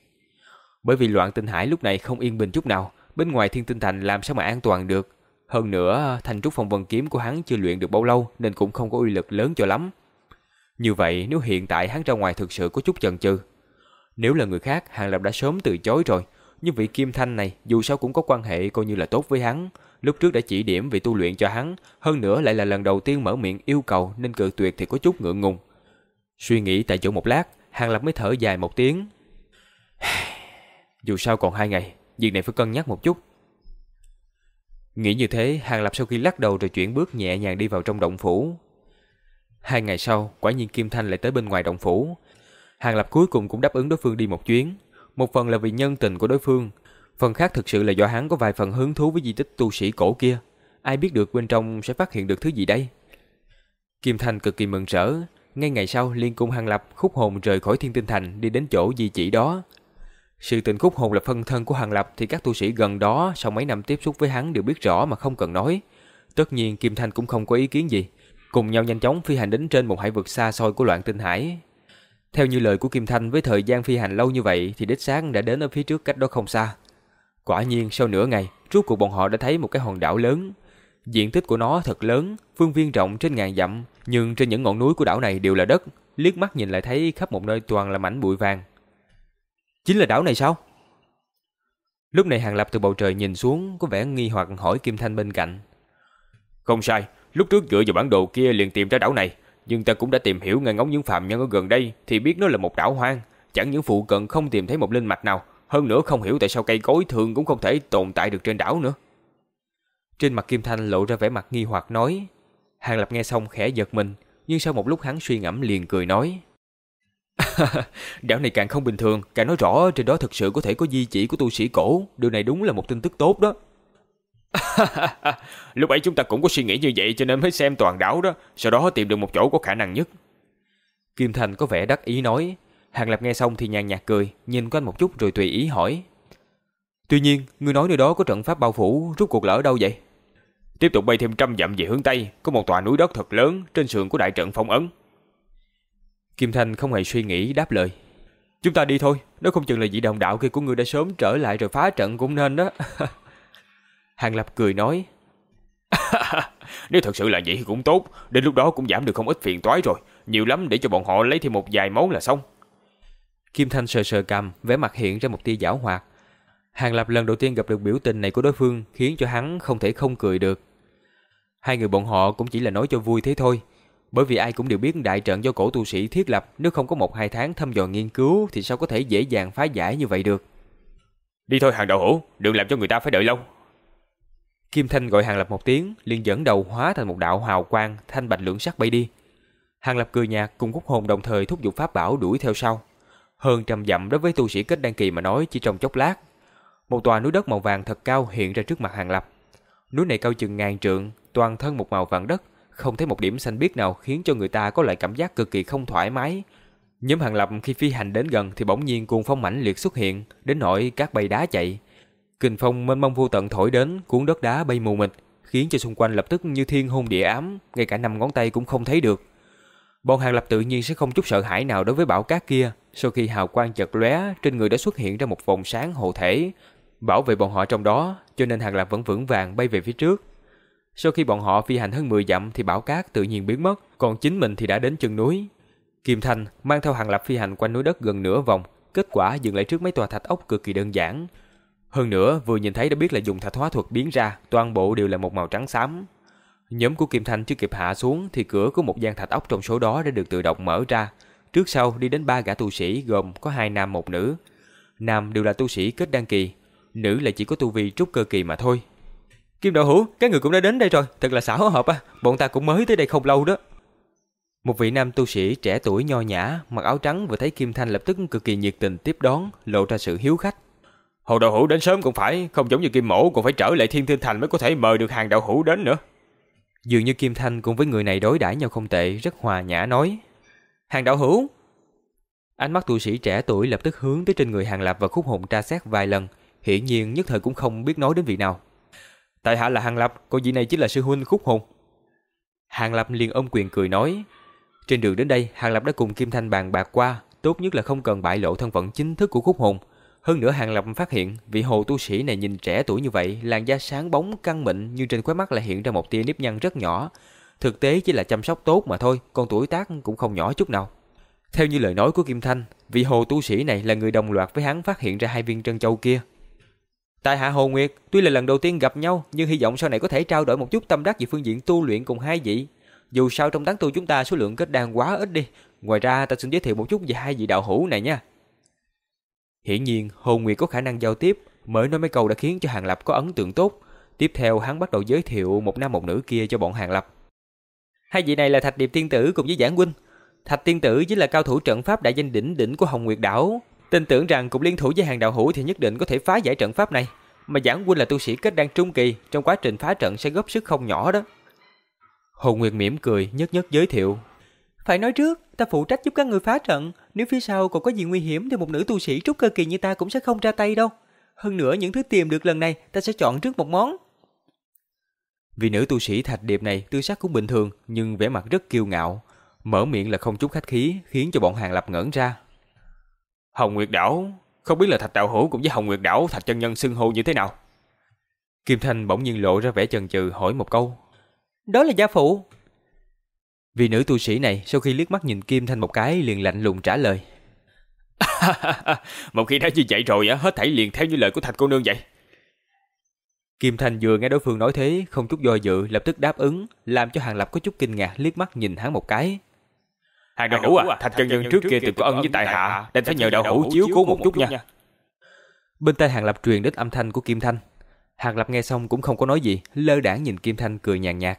Bởi vì loạn tinh hải lúc này không yên bình chút nào, bên ngoài thiên tinh thành làm sao mà an toàn được. Hơn nữa, thành trúc phong vân kiếm của hắn chưa luyện được bao lâu nên cũng không có uy lực lớn cho lắm. Như vậy nếu hiện tại hắn ra ngoài thực sự có chút chần chừ. Nếu là người khác, Hàng Lập đã sớm từ chối rồi. Nhưng vị Kim Thanh này dù sao cũng có quan hệ coi như là tốt với hắn. Lúc trước đã chỉ điểm về tu luyện cho hắn, hơn nữa lại là lần đầu tiên mở miệng yêu cầu nên cự tuyệt thì có chút ngượng ngùng. Suy nghĩ tại chỗ một lát, Hàng Lập mới thở dài một tiếng. Dù sao còn hai ngày, việc này phải cân nhắc một chút. Nghĩ như thế, Hàng Lập sau khi lắc đầu rồi chuyển bước nhẹ nhàng đi vào trong động phủ, Hai ngày sau, quả nhiên Kim Thanh lại tới bên ngoài động phủ. Hàng Lập cuối cùng cũng đáp ứng đối phương đi một chuyến. Một phần là vì nhân tình của đối phương, phần khác thực sự là do hắn có vài phần hứng thú với di tích tu sĩ cổ kia. Ai biết được bên trong sẽ phát hiện được thứ gì đây? Kim Thanh cực kỳ mừng rỡ. Ngay ngày sau, liên cung Hàng Lập khúc hồn rời khỏi thiên tinh thành đi đến chỗ di chỉ đó. Sự tình khúc hồn là phân thân của Hàng Lập thì các tu sĩ gần đó sau mấy năm tiếp xúc với hắn đều biết rõ mà không cần nói. Tất nhiên Kim Thanh cũng không có ý kiến gì cùng nhau nhanh chóng phi hành đến trên một hải vực xa xôi của loạn tinh hải. Theo như lời của Kim Thanh với thời gian phi hành lâu như vậy thì đích sáng đã đến ở phía trước cách đó không xa. Quả nhiên sau nửa ngày, rốt cuộc bọn họ đã thấy một cái hòn đảo lớn. Diện tích của nó thật lớn, phương viên rộng trên ngàn dặm, nhưng trên những ngọn núi của đảo này đều là đất, liếc mắt nhìn lại thấy khắp một nơi toàn là mảnh bụi vàng. Chính là đảo này sao? Lúc này Hàng Lập từ bầu trời nhìn xuống, có vẻ nghi hoặc hỏi Kim Thanh bên cạnh. Không sai, Lúc trước dựa vào bản đồ kia liền tìm ra đảo này, nhưng ta cũng đã tìm hiểu ngang ngóng những phàm nhân ở gần đây thì biết nó là một đảo hoang, chẳng những phụ cận không tìm thấy một linh mạch nào, hơn nữa không hiểu tại sao cây cối thường cũng không thể tồn tại được trên đảo nữa. Trên mặt Kim Thanh lộ ra vẻ mặt nghi hoặc nói. Hàng Lập nghe xong khẽ giật mình, nhưng sau một lúc hắn suy ngẫm liền cười nói. đảo này càng không bình thường, càng nói rõ trên đó thực sự có thể có di chỉ của tu sĩ cổ, điều này đúng là một tin tức tốt đó. Lúc ấy chúng ta cũng có suy nghĩ như vậy cho nên mới xem toàn đảo đó, sau đó tìm được một chỗ có khả năng nhất. Kim Thành có vẻ đắc ý nói. Hàng Lập nghe xong thì nhàn nhạt cười, nhìn quanh một chút rồi tùy ý hỏi. Tuy nhiên, ngươi nói nơi đó có trận pháp bao phủ, rút cuộc lỡ đâu vậy? Tiếp tục bay thêm trăm dặm về hướng Tây, có một tòa núi đất thật lớn trên sườn của đại trận phong ấn. Kim Thanh không hề suy nghĩ đáp lời. Chúng ta đi thôi, nếu không chừng là vị đồng đạo kia của ngươi đã sớm trở lại rồi phá trận cũng nên đó. Hàng Lập cười nói. Nếu thật sự là vậy thì cũng tốt, đến lúc đó cũng giảm được không ít phiền toái rồi, nhiều lắm để cho bọn họ lấy thêm một vài món là xong. Kim Thanh sờ sờ cằm, vẻ mặt hiện ra một tia giảo hoạt. Hàng Lập lần đầu tiên gặp được biểu tình này của đối phương khiến cho hắn không thể không cười được. Hai người bọn họ cũng chỉ là nói cho vui thế thôi. Bởi vì ai cũng đều biết đại trận do cổ tu sĩ thiết lập nếu không có một hai tháng thăm dò nghiên cứu thì sao có thể dễ dàng phá giải như vậy được. Đi thôi hàng đầu hữu, đừng làm cho người ta phải đợi lâu. Kim Thanh gọi Hàng Lập một tiếng, liền dẫn đầu hóa thành một đạo hào quang, thanh bạch lưỡng sắc bay đi. Hàng Lập cười nhạt cùng Cúc Hồn đồng thời thúc giục pháp bảo đuổi theo sau. Hơn trăm dặm đối với tu sĩ kết đan kỳ mà nói chỉ trong chốc lát. Một tòa núi đất màu vàng thật cao hiện ra trước mặt Hàng Lập. Núi này cao chừng ngàn trượng, toàn thân một màu vàng đất, không thấy một điểm xanh biếc nào khiến cho người ta có loại cảm giác cực kỳ không thoải mái. Nhóm Hàng Lập khi phi hành đến gần thì bỗng nhiên cuồng phong mãnh liệt xuất hiện, đến nỗi các bay đá chạy. Kình phong mênh mông vô tận thổi đến, cuốn đất đá bay mù mịt, khiến cho xung quanh lập tức như thiên hôn địa ám, ngay cả năm ngón tay cũng không thấy được. Bọn Hàng Lập tự nhiên sẽ không chút sợ hãi nào đối với bão cát kia, sau khi hào quang chợt lóe, trên người đã xuất hiện ra một vòng sáng hộ thể, bảo vệ bọn họ trong đó, cho nên Hàng Lập vẫn vững vàng bay về phía trước. Sau khi bọn họ phi hành hơn 10 dặm thì bão cát tự nhiên biến mất, còn chính mình thì đã đến chân núi. Kim Thanh mang theo Hàng Lập phi hành quanh núi đất gần nửa vòng, kết quả dừng lại trước mấy tòa thạch ốc cực kỳ đơn giản. Hơn nữa, vừa nhìn thấy đã biết là dùng thạch hóa thuật biến ra, toàn bộ đều là một màu trắng xám. Nhóm của Kim Thanh chưa kịp hạ xuống thì cửa của một gian thạch ốc trong số đó đã được tự động mở ra. Trước sau đi đến ba gã tu sĩ gồm có hai nam một nữ. Nam đều là tu sĩ kết đăng kỳ, nữ là chỉ có tu vi trúc cơ kỳ mà thôi. Kim Đạo Hữu, các người cũng đã đến đây rồi, thật là xảo hợp à, bọn ta cũng mới tới đây không lâu đó. Một vị nam tu sĩ trẻ tuổi nho nhã, mặc áo trắng vừa thấy Kim Thanh lập tức cực kỳ nhiệt tình tiếp đón, lộ ra sự hiếu khách. Hồ đạo hữu đến sớm cũng phải, không giống như Kim Mổ còn phải trở lại Thiên Thiên Thành mới có thể mời được hàng đạo hữu đến nữa. Dường như Kim Thanh cùng với người này đối đãi nhau không tệ, rất hòa nhã nói. Hàng đạo hữu! Ánh mắt tu sĩ trẻ tuổi lập tức hướng tới trên người hàng lập và khúc hồn tra xét vài lần, hiển nhiên nhất thời cũng không biết nói đến vị nào. Tại hạ là hàng lập, cô vị này chính là sư huynh khúc hồn. Hàng lập liền ôm quyền cười nói. Trên đường đến đây, hàng lập đã cùng Kim Thanh bàn bạc qua, tốt nhất là không cần bại lộ thân phận chính thức của khúc hồn. Hơn nữa Hàng Lập phát hiện vị hồ tu sĩ này nhìn trẻ tuổi như vậy, làn da sáng bóng căng mịn nhưng trên khóe mắt lại hiện ra một tia nếp nhăn rất nhỏ. Thực tế chỉ là chăm sóc tốt mà thôi, còn tuổi tác cũng không nhỏ chút nào. Theo như lời nói của Kim Thanh, vị hồ tu sĩ này là người đồng loạt với hắn phát hiện ra hai viên trân châu kia. Tại hạ Hồ Nguyệt, tuy là lần đầu tiên gặp nhau, nhưng hy vọng sau này có thể trao đổi một chút tâm đắc về phương diện tu luyện cùng hai vị. Dù sao trong tán tu chúng ta số lượng kết đan quá ít đi. Ngoài ra ta xin giới thiệu một chút về hai vị đạo hữu này nha. Hiển nhiên, Hồ Nguyệt có khả năng giao tiếp, mới nói mấy câu đã khiến cho Hàng Lập có ấn tượng tốt. Tiếp theo hắn bắt đầu giới thiệu một nam một nữ kia cho bọn Hàng Lập. Hai vị này là Thạch Điệp Tiên Tử cùng với Giảng Huynh. Thạch Tiên Tử chính là cao thủ trận pháp đại danh đỉnh đỉnh của Hồng Nguyệt Đảo. Tin tưởng rằng cùng liên thủ với hàng đạo hữu thì nhất định có thể phá giải trận pháp này. Mà Giảng Huynh là tu sĩ kết đan trung kỳ, trong quá trình phá trận sẽ góp sức không nhỏ đó. Hồ Nguyệt mỉm cười, nhất nhất giới thiệu. Phải nói trước, ta phụ trách giúp các người phá trận, nếu phía sau còn có gì nguy hiểm thì một nữ tu sĩ trúc cơ kỳ như ta cũng sẽ không ra tay đâu. Hơn nữa những thứ tìm được lần này ta sẽ chọn trước một món. Vì nữ tu sĩ Thạch Điệp này tư sắc cũng bình thường nhưng vẻ mặt rất kiêu ngạo, mở miệng là không chút khách khí khiến cho bọn hàng lập ngẩn ra. Hồng Nguyệt Đảo, không biết là Thạch Đạo Hữu cũng với Hồng Nguyệt Đảo Thạch Chân Nhân xưng hô như thế nào? Kim Thanh bỗng nhiên lộ ra vẻ chần chừ hỏi một câu. Đó là gia phụ. Vì nữ tu sĩ này sau khi liếc mắt nhìn Kim Thanh một cái liền lạnh lùng trả lời. một khi đã như vậy rồi á, hết thảy liền theo như lời của Thạch cô nương vậy. Kim Thanh vừa nghe đối phương nói thế, không chút do dự, lập tức đáp ứng, làm cho Hàng Lập có chút kinh ngạc liếc mắt nhìn hắn một cái. Hàng đạo hữu à, Thạch chân nhân trước kia từng có ân với tài hạ, nên phải nhờ đạo hữu chiếu cố một chút nha. Bên tai Hàng Lập truyền đến âm thanh của Kim Thanh. Hàng Lập nghe xong cũng không có nói gì, lơ đãng nhìn Kim Thanh cười nhàn nhạt.